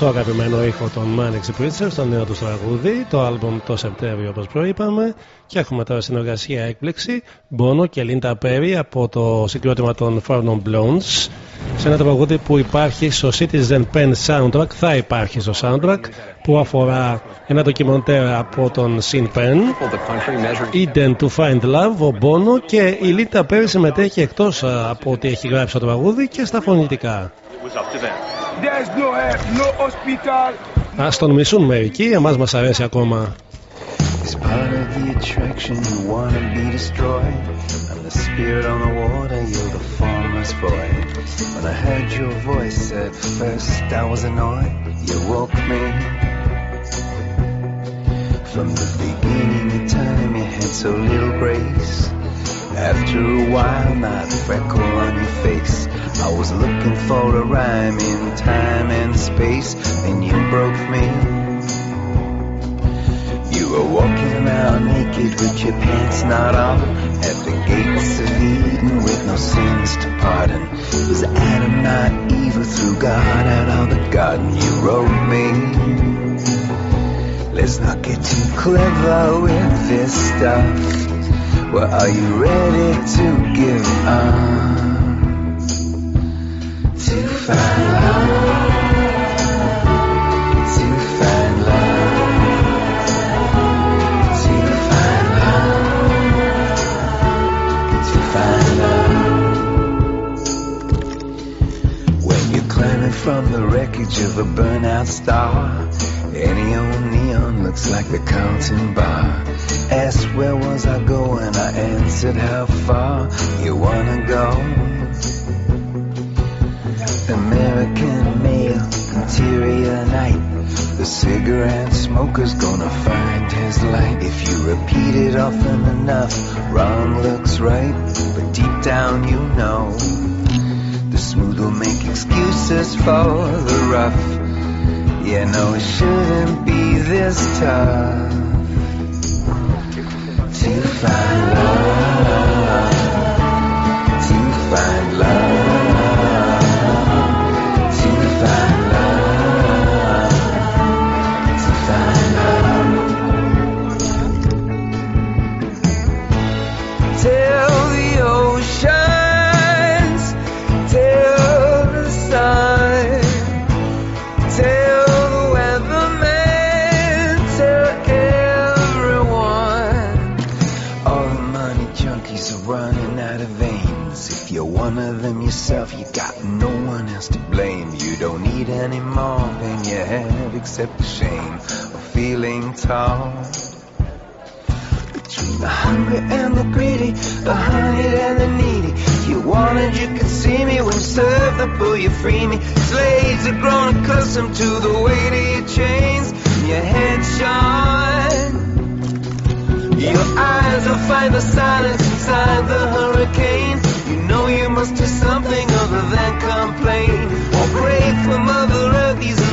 γνωστό αγαπημένο ήχο των Manic Preachers, το νέο τους τραγούδι, το άλμπομ το Σεπτέμβριο όπως προείπαμε. Και έχουμε τώρα συνεργασία έκπληξη. Bono και Linda Perry από το συγκρότημα των Farnham Blondes. Σε ένα τραγούδι που υπάρχει στο Citizen Pen Soundtrack, θα υπάρχει στο soundtrack που αφορά ένα ντοκιμοντέρ από τον Sin Pen. Eden to Find Love, ο Bono και η Linda Perry συμμετέχει εκτός από ότι έχει γράψει το τραγούδι και στα φωνητικά. There's no help, no hospital. Ας τον μισούν μερικοί, εμάς μας αρέσει ακόμα. It's part of the attraction you wanna be destroyed. I'm the spirit on the water, you're the formless void. When I heard your voice at first, I was annoyed. You woke me. From the beginning of time, you had so little grace. After a while, not a freckle on your face. I was looking for a rhyme in time and space, and you broke me. You were walking around naked with your pants not on at the gates of Eden with no sins to pardon. Was Adam, not Eve, through God out of the garden. You wrote me. Let's not get too clever with this stuff. Well, are you ready to give up? From the wreckage of a burnout star, any old neon looks like the counting bar. Asked where was I going, I answered how far you wanna go. American male, interior night. The cigarette smoker's gonna find his light if you repeat it often enough. Wrong looks right, but deep down you know the smooth will make excuses for the rough. Yeah, no, it shouldn't be this tough to find love. To find love. Have except the shame of feeling tall. Between the hungry and the greedy, the honeyed and the needy. You wanted, you could see me when served the pull you free me. Slaves are grown accustomed to the weight of your chains. Your head shine. Your eyes will find the silence inside the hurricane. You know you must do something other than complain. Or pray for Mother Earth, these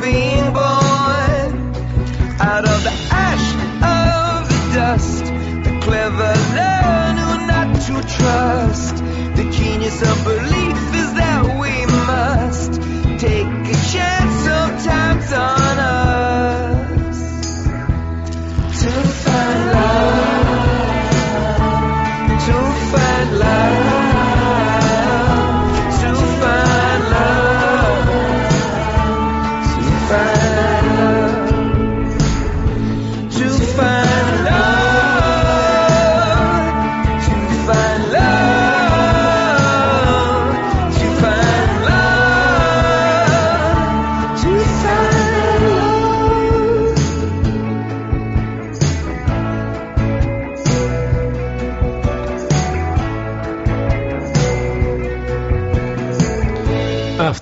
being born out of the ash of the dust. The clever learn who not to trust. The genius of belief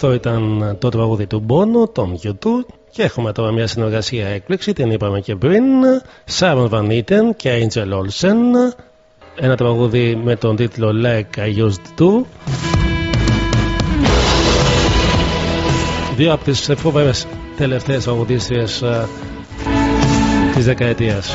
Αυτό ήταν το τραγούδι του Bono, τον YouTube. Και έχουμε τώρα μια συνεργασία έκπληξη, την είπαμε και πριν. Sharon Van Eaton και Angel Olsen. Ένα τραγούδι με τον τίτλο Like I Used To. Δύο από τις φοβερές τελευταίες τραγουδίστριες ε, της δεκαετίας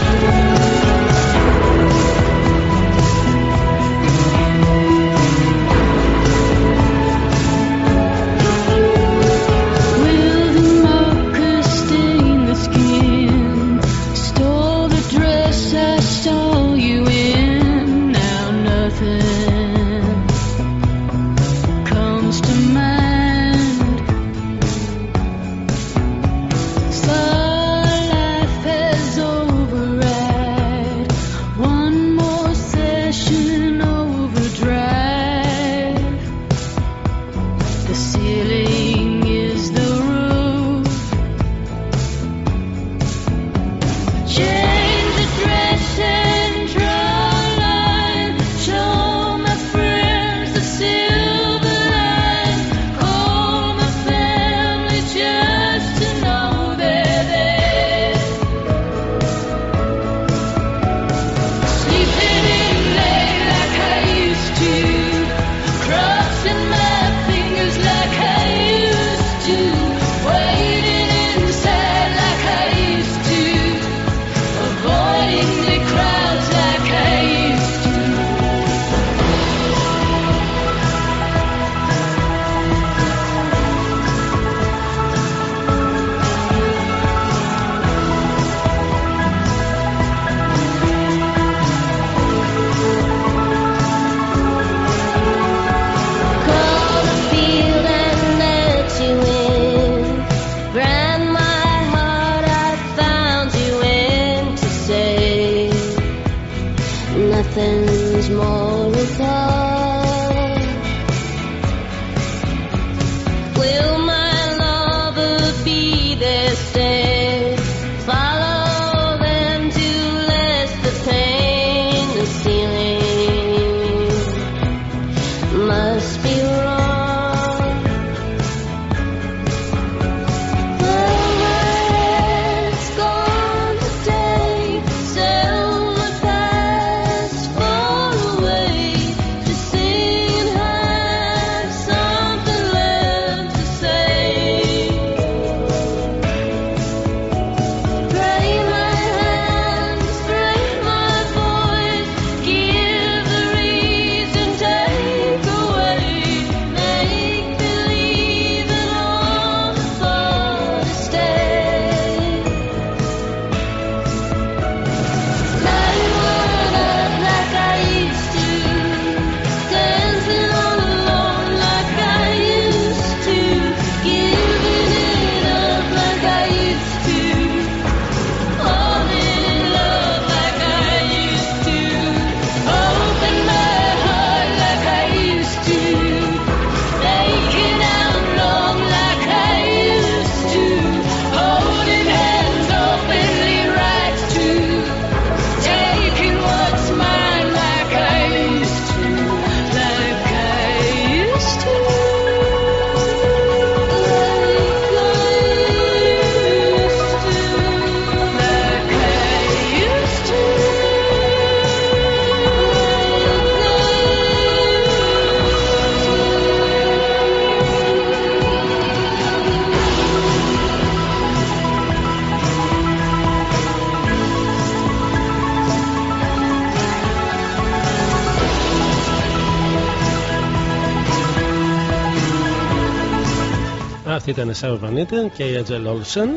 Αυτή ήταν η Sarah Van Eaton και η Angel Olsen.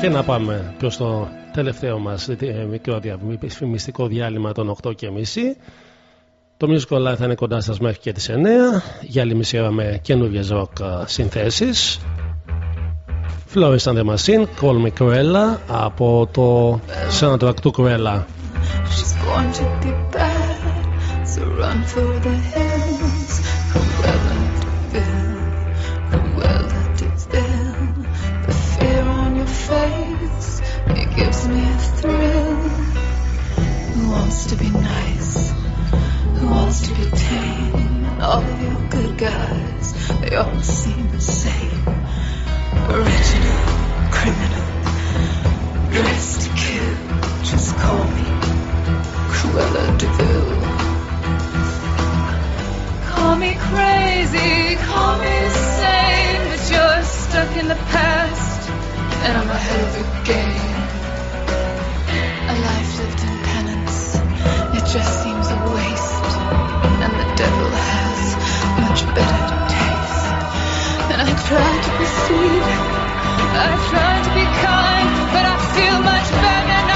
Και να πάμε προς το τελευταίο μας ε, μικρό διαφημιστικό διάλειμμα των 8.30. Το Music Live θα είναι κοντά σας μέχρι και τις 9 για άλλη μισή ώρα με καινούργιες rock ε, συνθέσεις. Flores and the Machine, Call Me Cruella από το soundtrack του Cruella. She's born to be bad, so run for the hills. Cruella de Vil, Cruella de Vil. The fear on your face, it gives me a thrill. Who wants to be nice? Who wants to be tame? All of your good guys, they all seem the same. Original, criminal, dressed to kill. Just call me Cruella de Vil. Call me crazy, call me insane, but you're stuck in the past, and I'm ahead of your game. A life lived in penance, it just seems a waste, and the devil has much better taste. And I try to be sweet, I try to be kind, but I feel much better now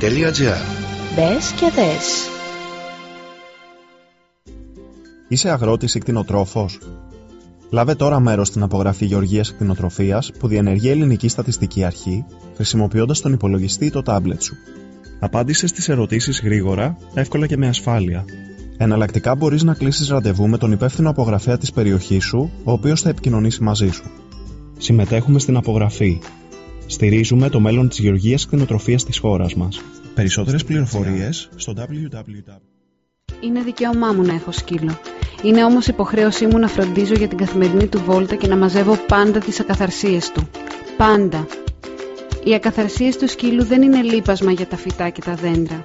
Μπες και δες. Είσαι αγρότης ή κτηνοτρόφος; Λάβε τώρα μέρος στην απογραφή γεωργίας κτηνοτροφίας που διενεργεί η Ελληνική Στατιστική Αρχή χρησιμοποιώντας τον υπολογιστή ή το τάμπλετ σου. Απάντησες στις ερωτήσεις γρήγορα, εύκολα και με ασφάλεια. Εναλλακτικά μπορείς να κλείσεις ραντεβού με τον υπεύθυνο απογραφέα της περιοχής σου, ο οποίος θα επικοινωνήσει μαζί σου. Συμμετέχουμε στην απογραφή. Στηρίζουμε το μέλλον της γεωργίας κτηνοτροφίας της χώρας μας. Περισσότερες πληροφορίες στο www. Είναι δικαίωμά μου να έχω σκύλο. Είναι όμως υποχρέωσή μου να φροντίζω για την καθημερινή του βόλτα και να μαζεύω πάντα τις ακαθαρσίες του. Πάντα. Οι ακαθαρσίες του σκύλου δεν είναι λείπασμα για τα φυτά και τα δέντρα.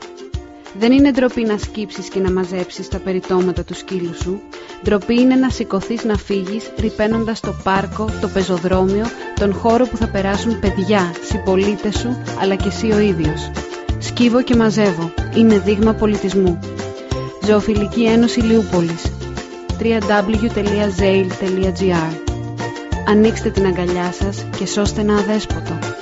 Δεν είναι ντροπή να σκύψεις και να μαζέψεις τα περιτώματα του σκύλου σου. Ντροπή είναι να σηκωθείς να φύγεις ρηπαίνοντας το πάρκο, το πεζοδρόμιο, τον χώρο που θα περάσουν παιδιά, συμπολίτες σου, αλλά και εσύ ο ίδιος. Σκύβω και μαζεύω. Είναι δείγμα πολιτισμού. Ζωοφιλική Ένωση Λιούπολης www.zail.gr Ανοίξτε την αγκαλιά σας και σώστε ένα αδέσποτο.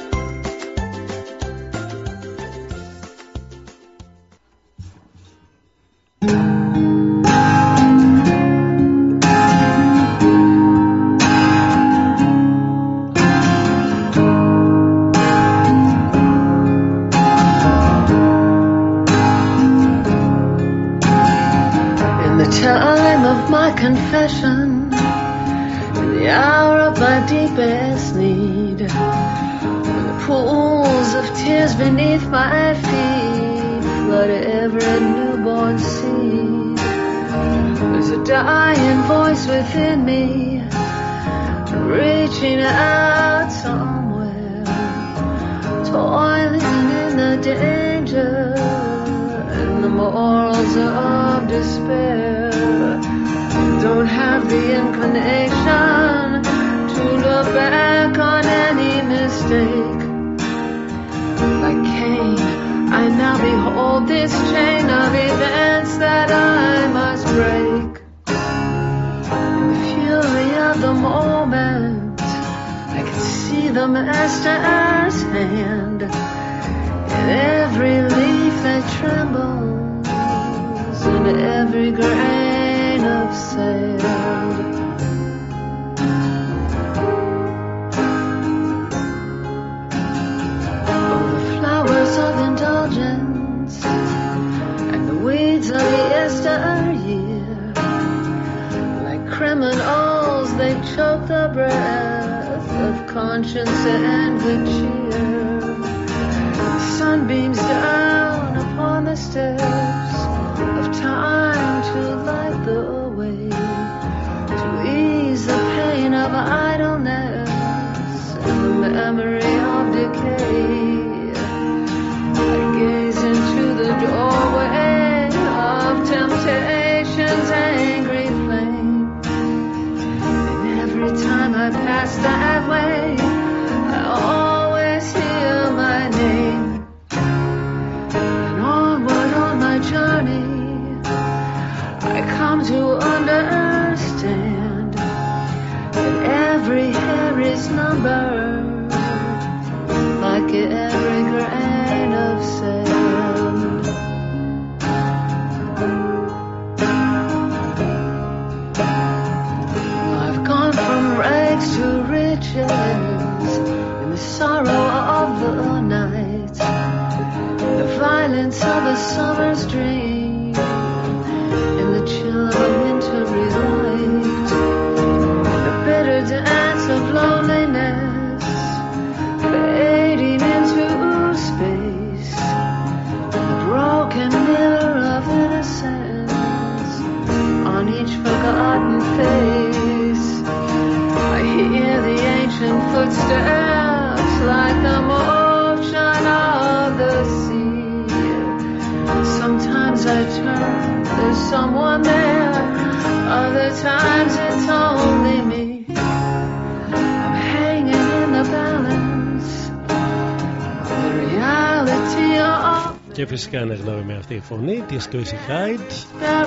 και φυσικά είναι γνώμη αυτή η φωνή της Chrissy Hyde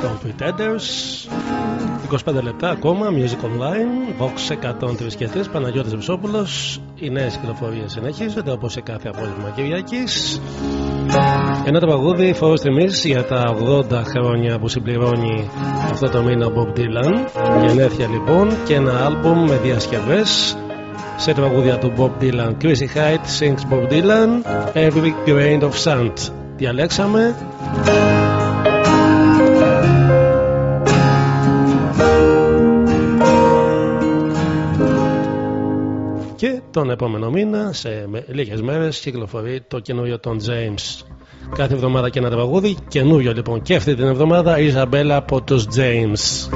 των Pretenders 25 λεπτά ακόμα Music Online Vox 103 και 3 Παναγιώτης Βυσόπουλο. οι νέες κυκλοφορίες συνεχίζονται όπως σε κάθε απόγευμα Κυριακής. ένα τραγούδι φορός τιμής για τα 80 χρόνια που συμπληρώνει αυτό το μήνα Bob Dylan γενέθλια λοιπόν και ένα άλμπουμ με διασκευές σε τραγούδια του Bob Dylan. Chrissy Hyde sings Bob Dylan Every Grain of Sand διαλέξαμε. Και τον επόμενο μήνα σε λίγες μέρες κυκλοφορεί το καινούριο των James. Κάθε εβδομάδα και ένα τραγούδι. Καινούριο λοιπόν και αυτή την εβδομάδα Ιζαμπέλα από τους James.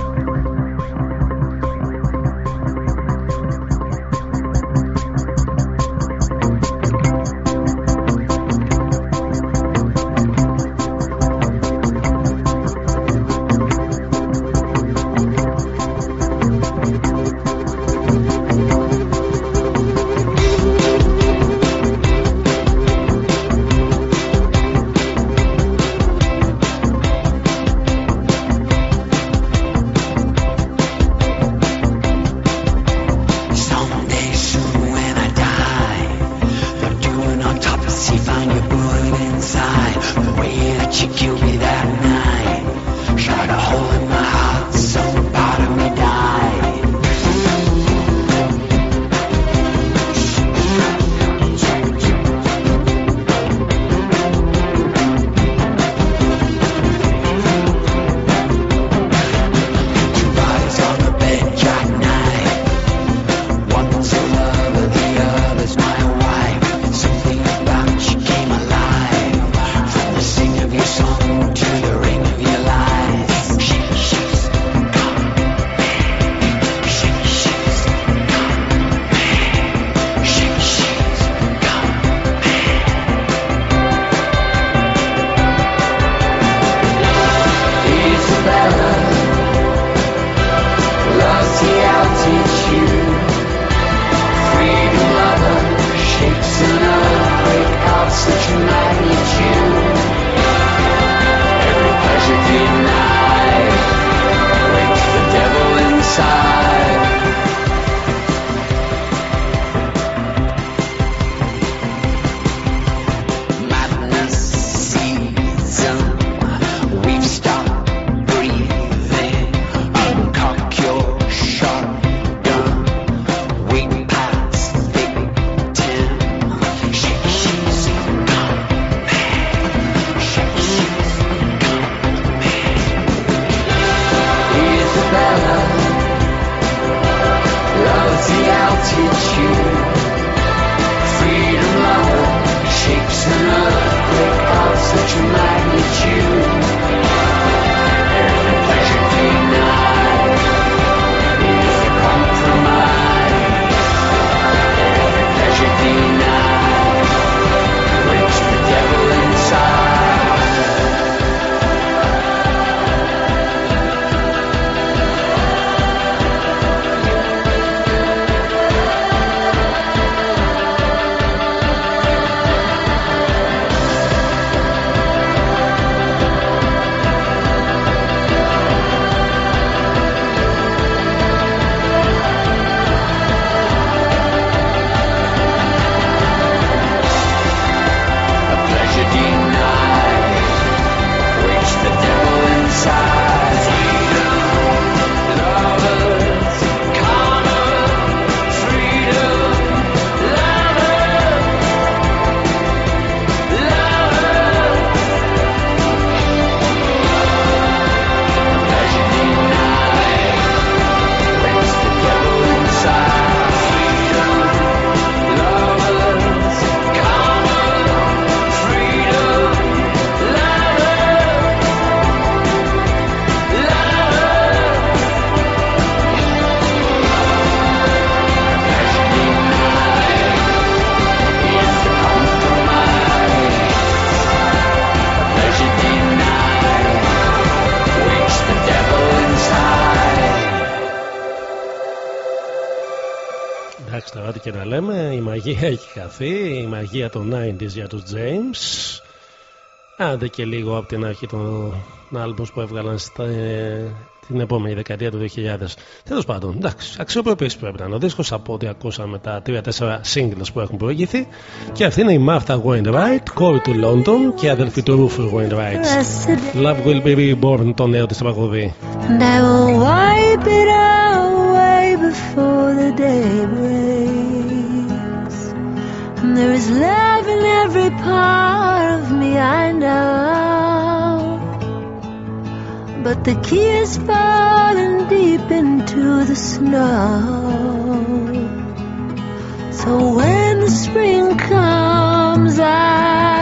Χαθεί Η μαγεία των 90s για τους James Άντε και λίγο από την αρχή των άλμπους που έβγαλαν στα, την επόμενη δεκαετία του 2000. Τέλος πάντων, εντάξει, αξιοπρεπής πρέπει να είναι ο δίσκος από ό,τι ακούσαμε τα 3-4 singles που έχουν προηγηθεί. Και αυτή είναι η Martha Wainwright, κόρη του London και αδελφή του Rufus Wainwright. Love will be reborn, το νέο της τραγουδί. And I will wipe it away there is love in every part of me, I know. But the key is falling deep into the snow. So when the spring comes, I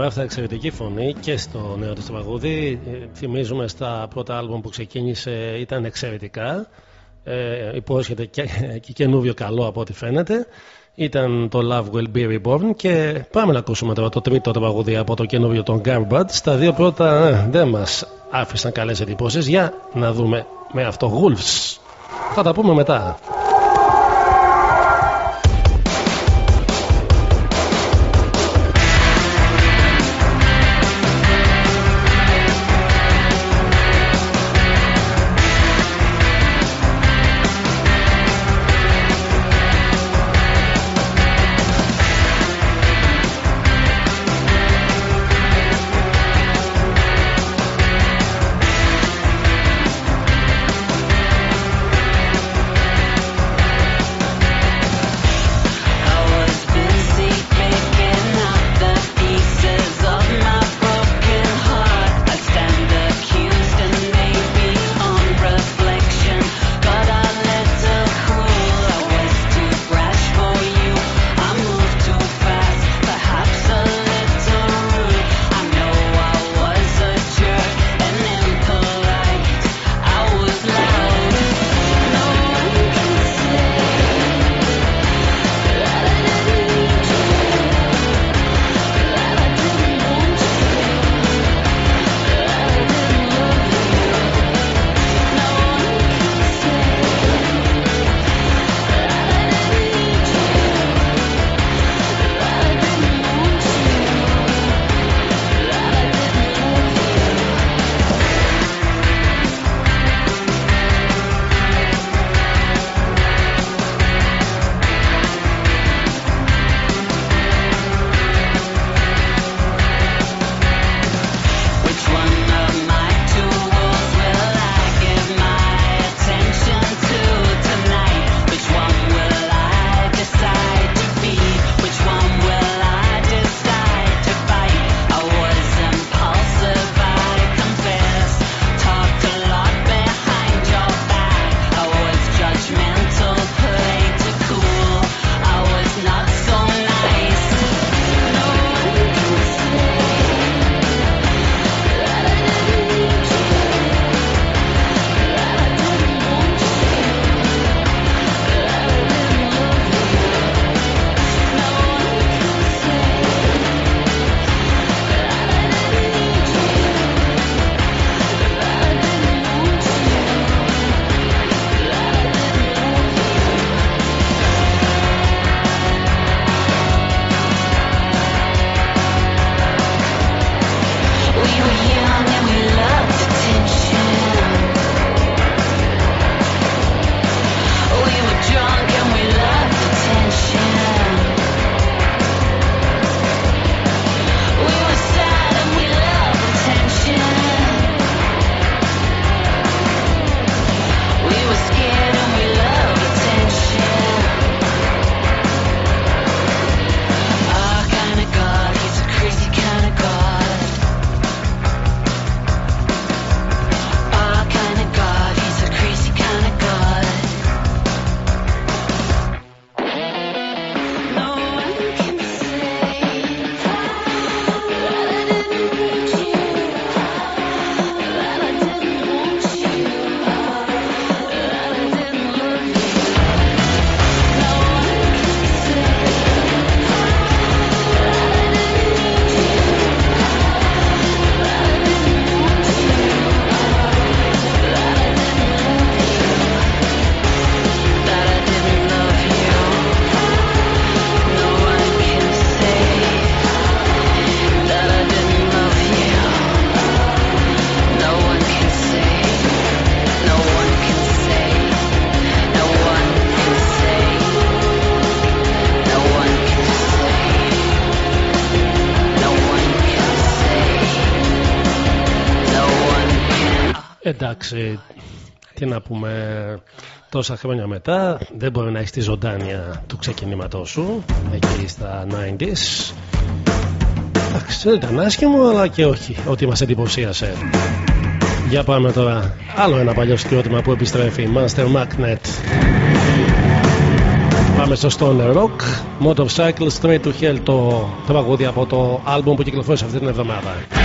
Μάρθα εξαιρετική φωνή και στο νέο της τραγούδι. Ε, Θυμίζουμε στα πρώτα άλμπομ που ξεκίνησε ήταν εξαιρετικά. Ε, υπόσχεται και, και καινούριο καλό από ό,τι φαίνεται. Ήταν το Love Will Be Reborn και πάμε να ακούσουμε τώρα το τρίτο τραγούδι από το καινούριο των Garbage. Τα δύο πρώτα ε, δεν μας άφησαν καλές εντυπώσεις. Για να δούμε με αυτό Wolves. Θα τα πούμε μετά. Εντάξει, τι να πούμε τόσα χρόνια μετά δεν μπορεί να έχεις τη ζωντάνια του ξεκινήματός σου εκεί στα 90s Εντάξει, δεν ήταν άσχημο αλλά και όχι ότι μας εντυπωσίασε. Για πάμε τώρα άλλο ένα παλιό σκιώτημα που επιστρέφει Master Magnet. Πάμε στο Stone Rock Motorcycle Straight to Hell το τραγούδι από το άλμπουμ που κυκλοφόρησε αυτή την εβδομάδα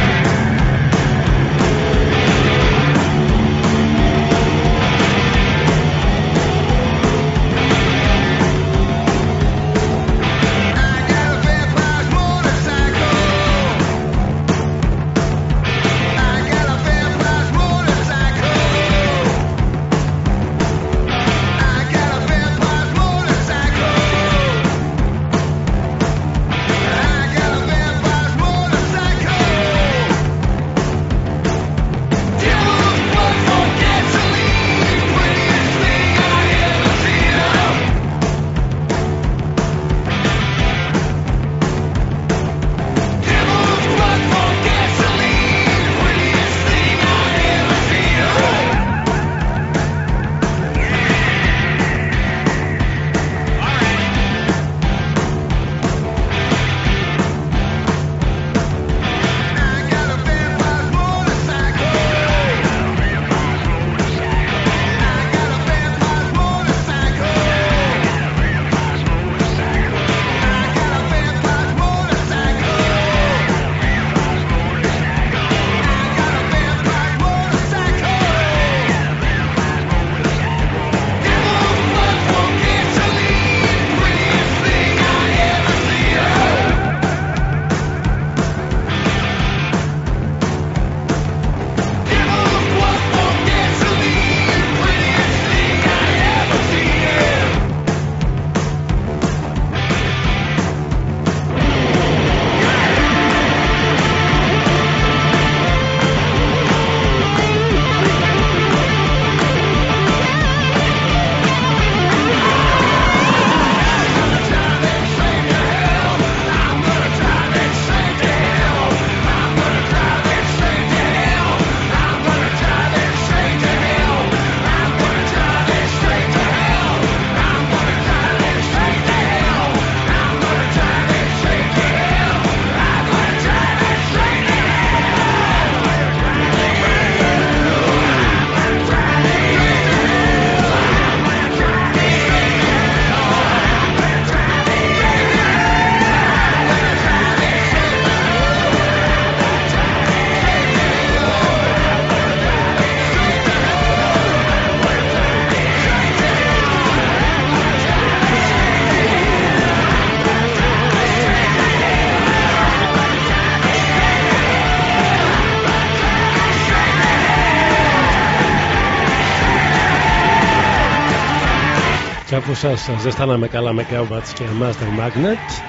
σας ζεστάναμε καλά με Cowbats και Master Magnet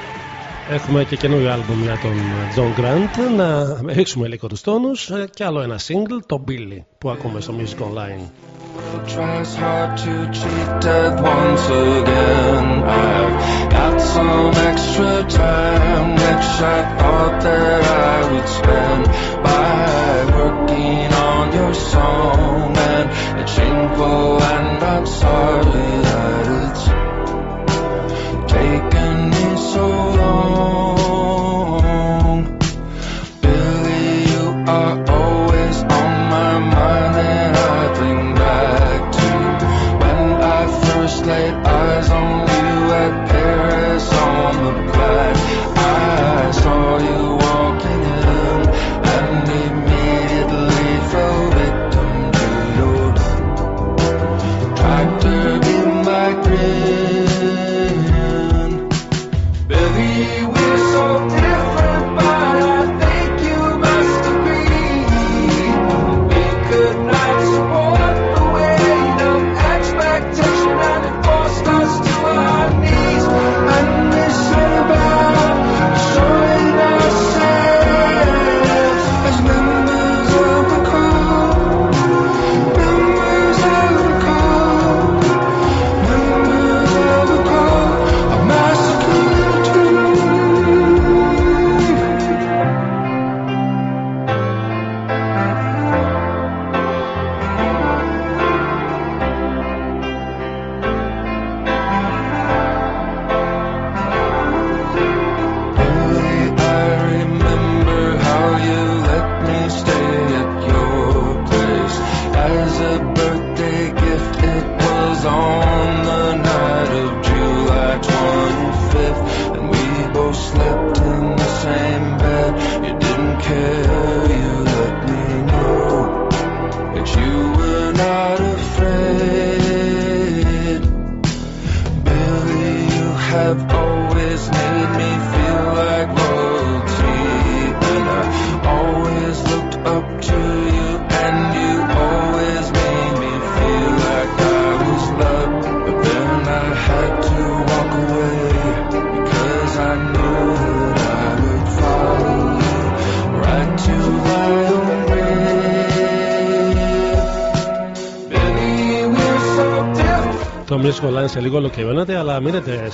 Έχουμε και καινούριο άλμπουμ για τον John Grant Να ρίξουμε λίγο τους τόνους Και άλλο ένα single, το Billy Που ακούμε στο Music Online tries hard to cheat death once again. I've got some extra time, which I thought that I would spend song and a chinko and rocks hard without it. Take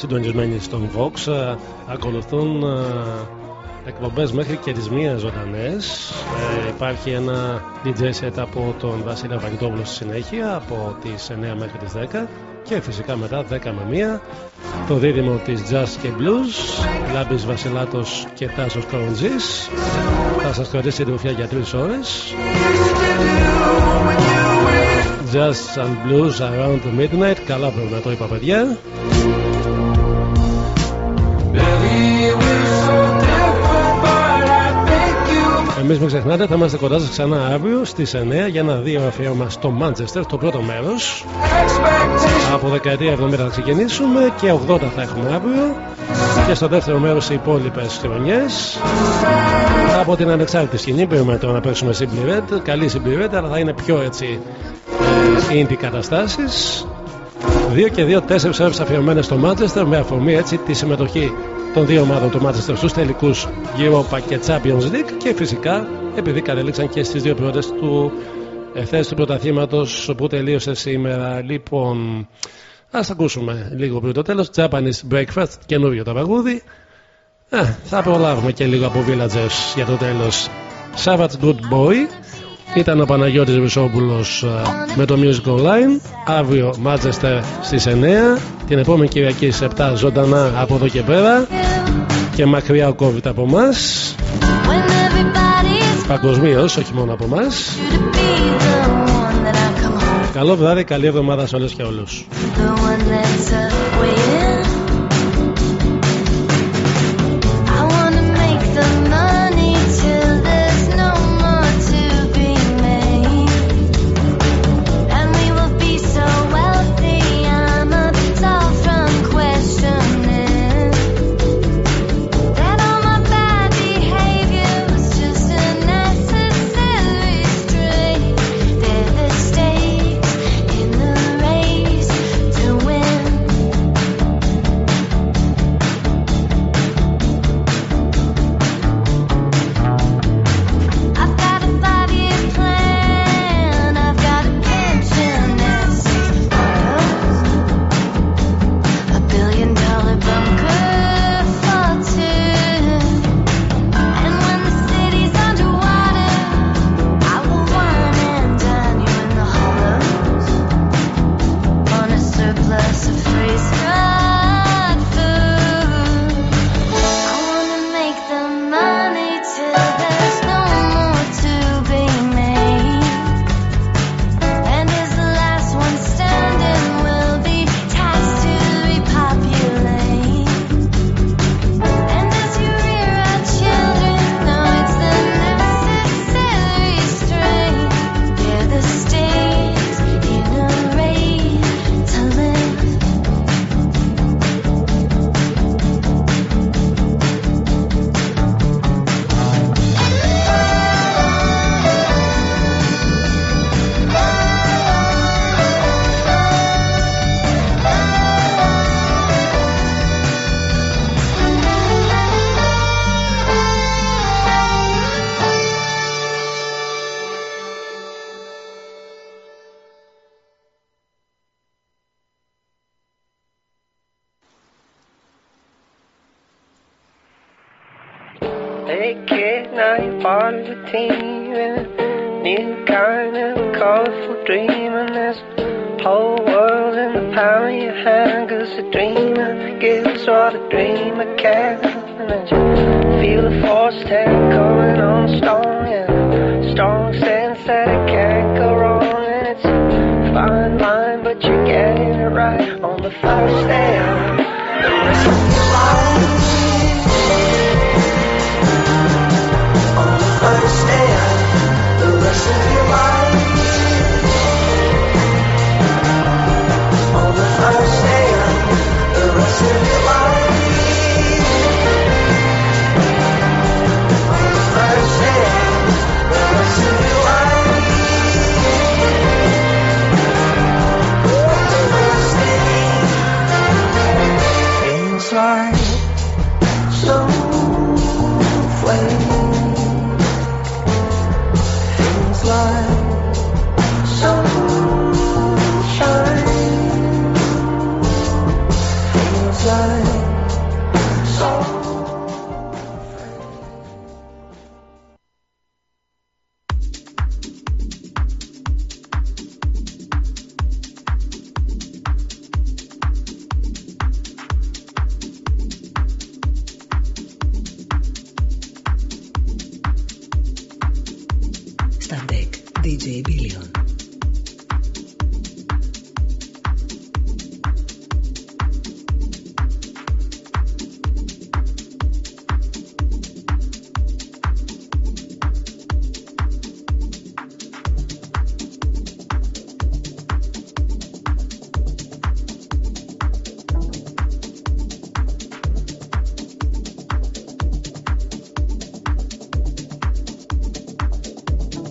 συντονισμένοι στον Vox. Ε, Ακολουθούν ε, εκπομπές μέχρι και τις μία ζωντανές. Ε, υπάρχει ένα DJ set από τον Βασίλη Βαγγιτόπουλο στη συνέχεια, από τις 9 μέχρι τις 10 και φυσικά μετά 10 με 1 το δίδυμο της Jazz και Blues Λάμπης Βασιλάτος και Τάσος Κοροντζής θα σας κρατήσει συντροφιά για 3 ώρες Jazz and Blues Around the Midnight καλά πρέπει να το είπα παιδιά Εμείς μην ξεχνάτε θα είμαστε κοντά σας ξανά αύριο στις 9 για ένα δύο αφιέρωμα στο Manchester το πρώτο μέρος. Από δεκαετία 70 θα ξεκινήσουμε και 80 θα έχουμε αύριο. Και στο δεύτερο μέρος οι υπόλοιπες χρονιές. Από την ανεξάρτητη σκηνή πρέπει τώρα να παίξουμε Simply Red. Καλή Simply Red αλλά θα είναι πιο έτσι ε, indie καταστάσεις. 2 και 2, 4 ώρες αφιερωμένες στο Manchester με αφορμή έτσι τη συμμετοχή των δύο ομάδων του Manchester στους τελικούς Europa και Champions League και φυσικά επειδή κατέληξαν και στις δύο πρώτες του ε, θέσεις του πρωταθλήματος που τελείωσε σήμερα. Λοιπόν ας ακούσουμε λίγο πριν το τέλος. Japanese Breakfast καινούριο το παγούδι. Ε, θα προλάβουμε και λίγο από Villagers για το τέλος. Savage Good Boy ήταν ο Παναγιώτης Βυσόπουλος ε, με το Music Online. Αύριο Manchester στις 9 την επόμενη Κυριακή στις 7 ζωντανά από εδώ και πέρα. Και μακριά ο COVID από εμάς. Παγκοσμίως, όχι μόνο από εμάς. Καλό βράδυ, καλή εβδομάδα σε όλες και όλους